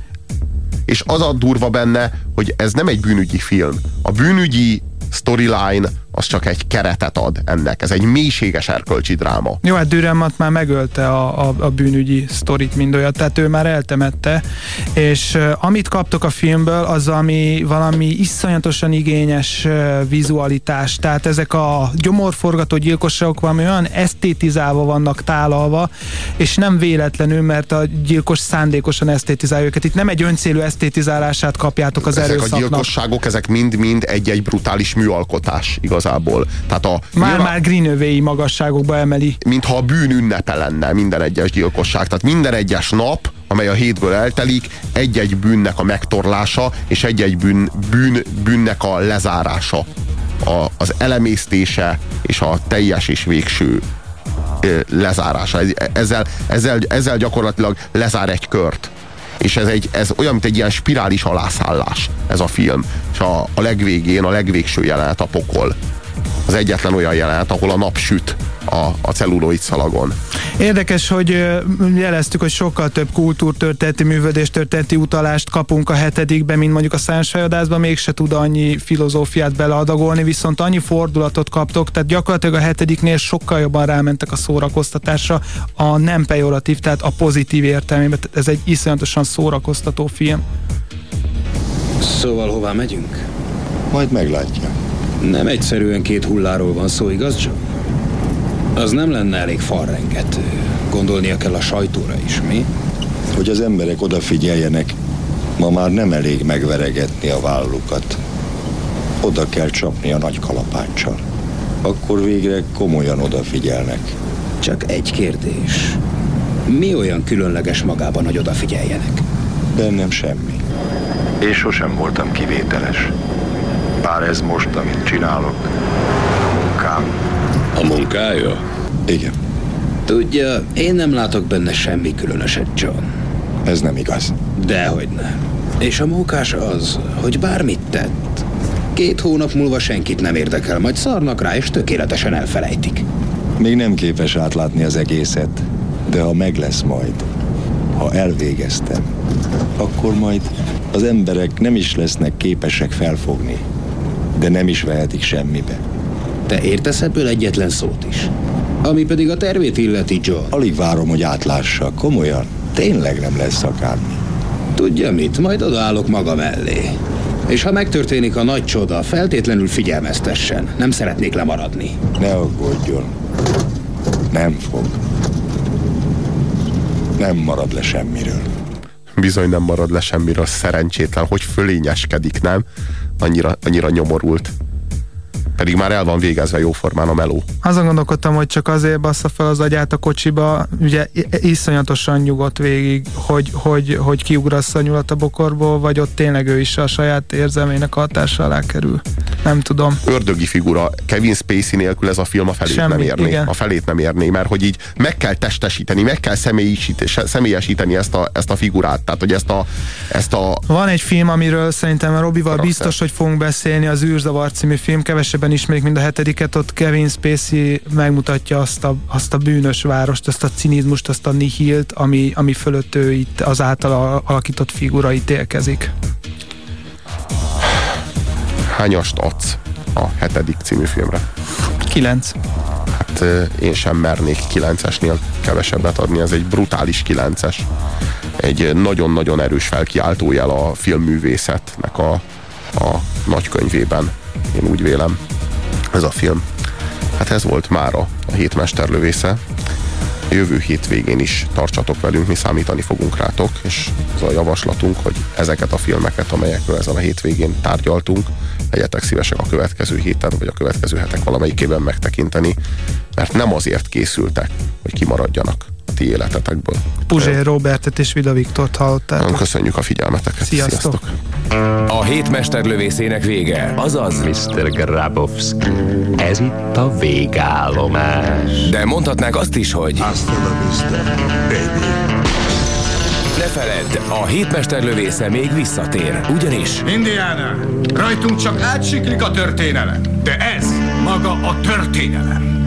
És az a durva benne, hogy ez nem egy bűnügyi film. A bűnügyi storyline az csak egy keretet ad ennek. Ez egy mélységes erkölcsi dráma. Jó, hát Dürrenmatt már megölte a, a, a bűnügyi sztorit mind olyat, tehát ő már eltemette, és amit kaptok a filmből, az ami valami iszonyatosan igényes vizualitás, tehát ezek a gyomorforgató gyilkosságok valami olyan esztétizálva vannak tálalva, és nem véletlenül, mert a gyilkos szándékosan esztétizálja őket. Itt nem egy öncélű esztétizálását kapjátok az ezek erőszaknak. Ezek a gyilkosságok, ezek mind-mind egy-egy brutális műalkotás, igaz? Igazából. Tehát a, Már-már greenövéi magasságokba emeli. Mintha a bűn ünnepe lenne minden egyes gyilkosság. Tehát minden egyes nap, amely a hétből eltelik, egy-egy bűnnek a megtorlása, és egy-egy bűn, bűn, bűnnek a lezárása. A, az elemésztése és a teljes és végső lezárása. Ezzel, ezzel, ezzel gyakorlatilag lezár egy kört és ez, egy, ez olyan, mint egy ilyen spirális alászállás ez a film. És a, a legvégén, a legvégső jelenet a pokol az egyetlen olyan jelenet, ahol a nap süt a, a celluloid szalagon. Érdekes, hogy jeleztük, hogy sokkal több kultúrtörténeti, művödéstörténeti utalást kapunk a hetedikben, mint mondjuk a szánsfejadászban, mégse tud annyi filozófiát beleadagolni, viszont annyi fordulatot kaptok, tehát gyakorlatilag a hetediknél sokkal jobban rámentek a szórakoztatásra, a nem pejoratív, tehát a pozitív értelmében. Ez egy iszonyatosan szórakoztató film. Szóval hová megyünk? Majd meglátja. Nem egyszerűen két hulláról van szó, igaz, John? Az nem lenne elég falrengető. Gondolnia kell a sajtóra is, mi? Hogy az emberek odafigyeljenek, ma már nem elég megveregetni a vállukat. Oda kell csapni a nagy kalapáccsal. Akkor végre komolyan odafigyelnek. Csak egy kérdés. Mi olyan különleges magában, hogy odafigyeljenek? Bennem semmi. Én sosem voltam kivételes. Bár ez most, amit csinálok, a munkám. A munkája? Igen. Tudja, én nem látok benne semmi különöset, John. Ez nem igaz. Dehogy nem. És a munkás az, hogy bármit tett. Két hónap múlva senkit nem érdekel, majd szarnak rá, és tökéletesen elfelejtik. Még nem képes átlátni az egészet, de ha meg lesz majd, ha elvégeztem, akkor majd az emberek nem is lesznek képesek felfogni, de nem is vehetik semmibe. Te értesz ebből egyetlen szót is? Ami pedig a tervét illeti, John. Alig várom, hogy átlássa. Komolyan. Tényleg nem lesz akármi. Tudja mit, majd odaállok maga mellé. És ha megtörténik a nagy csoda, feltétlenül figyelmeztessen. Nem szeretnék lemaradni. Ne aggódjon. Nem fog. Nem marad le semmiről. Bizony nem marad le semmiről, szerencsétlen, hogy fölényeskedik, nem? Annyira, annyira nyomorult. Pedig már el van végezve jóformán a meló. Azon gondolkodtam, hogy csak azért bassza fel az agyát a kocsiba, ugye iszonyatosan nyugodt végig, hogy, hogy, hogy kiugrassza a nyulat a bokorból, vagy ott tényleg ő is a saját érzelmének hatása alá kerül. Nem tudom. Ördögi figura. Kevin Spacey nélkül ez a film a felét Semmi, nem érné. igen. A felét nem érné, mert hogy így meg kell testesíteni, meg kell személyesíteni ezt a, ezt a figurát. Tehát, hogy ezt a, ezt a... Van egy film, amiről szerintem Robival biztos, hogy fogunk beszélni, az űrzavar című film, kevesebben ismerik, mint a hetediket, ott Kevin Spacey megmutatja azt a, azt a bűnös várost, azt a cinizmust, azt a nihilt, ami, ami fölött ő itt az által alakított figura ítélkezik. Hányast adsz a hetedik című filmre? Kilenc. Hát én sem mernék kilencesnél kevesebbet adni, ez egy brutális kilences. Egy nagyon-nagyon erős felkiáltójel a filmművészetnek a, a nagykönyvében. Én úgy vélem, ez a film. Hát ez volt mára a hét mesterlövésze. Jövő hétvégén is tartsatok velünk, mi számítani fogunk rátok, és az a javaslatunk, hogy ezeket a filmeket, amelyekről ezen a hétvégén tárgyaltunk, legyetek szívesek a következő héten, vagy a következő hetek valamelyikében megtekinteni, mert nem azért készültek, hogy kimaradjanak ti életetekből. Puzsér Robertet és Vida Viktort hallottátok. Köszönjük a figyelmeteket. Sziasztok. Sziasztok. A hét mesterlövészének vége, azaz Mr. Grabowski. Ez itt a végállomás. De mondhatnák azt is, hogy Hasta la vista, baby. ne feledd, a hétmesterlövésze még visszatér, ugyanis Indiana, rajtunk csak átsiklik a történelem, de ez maga a történelem.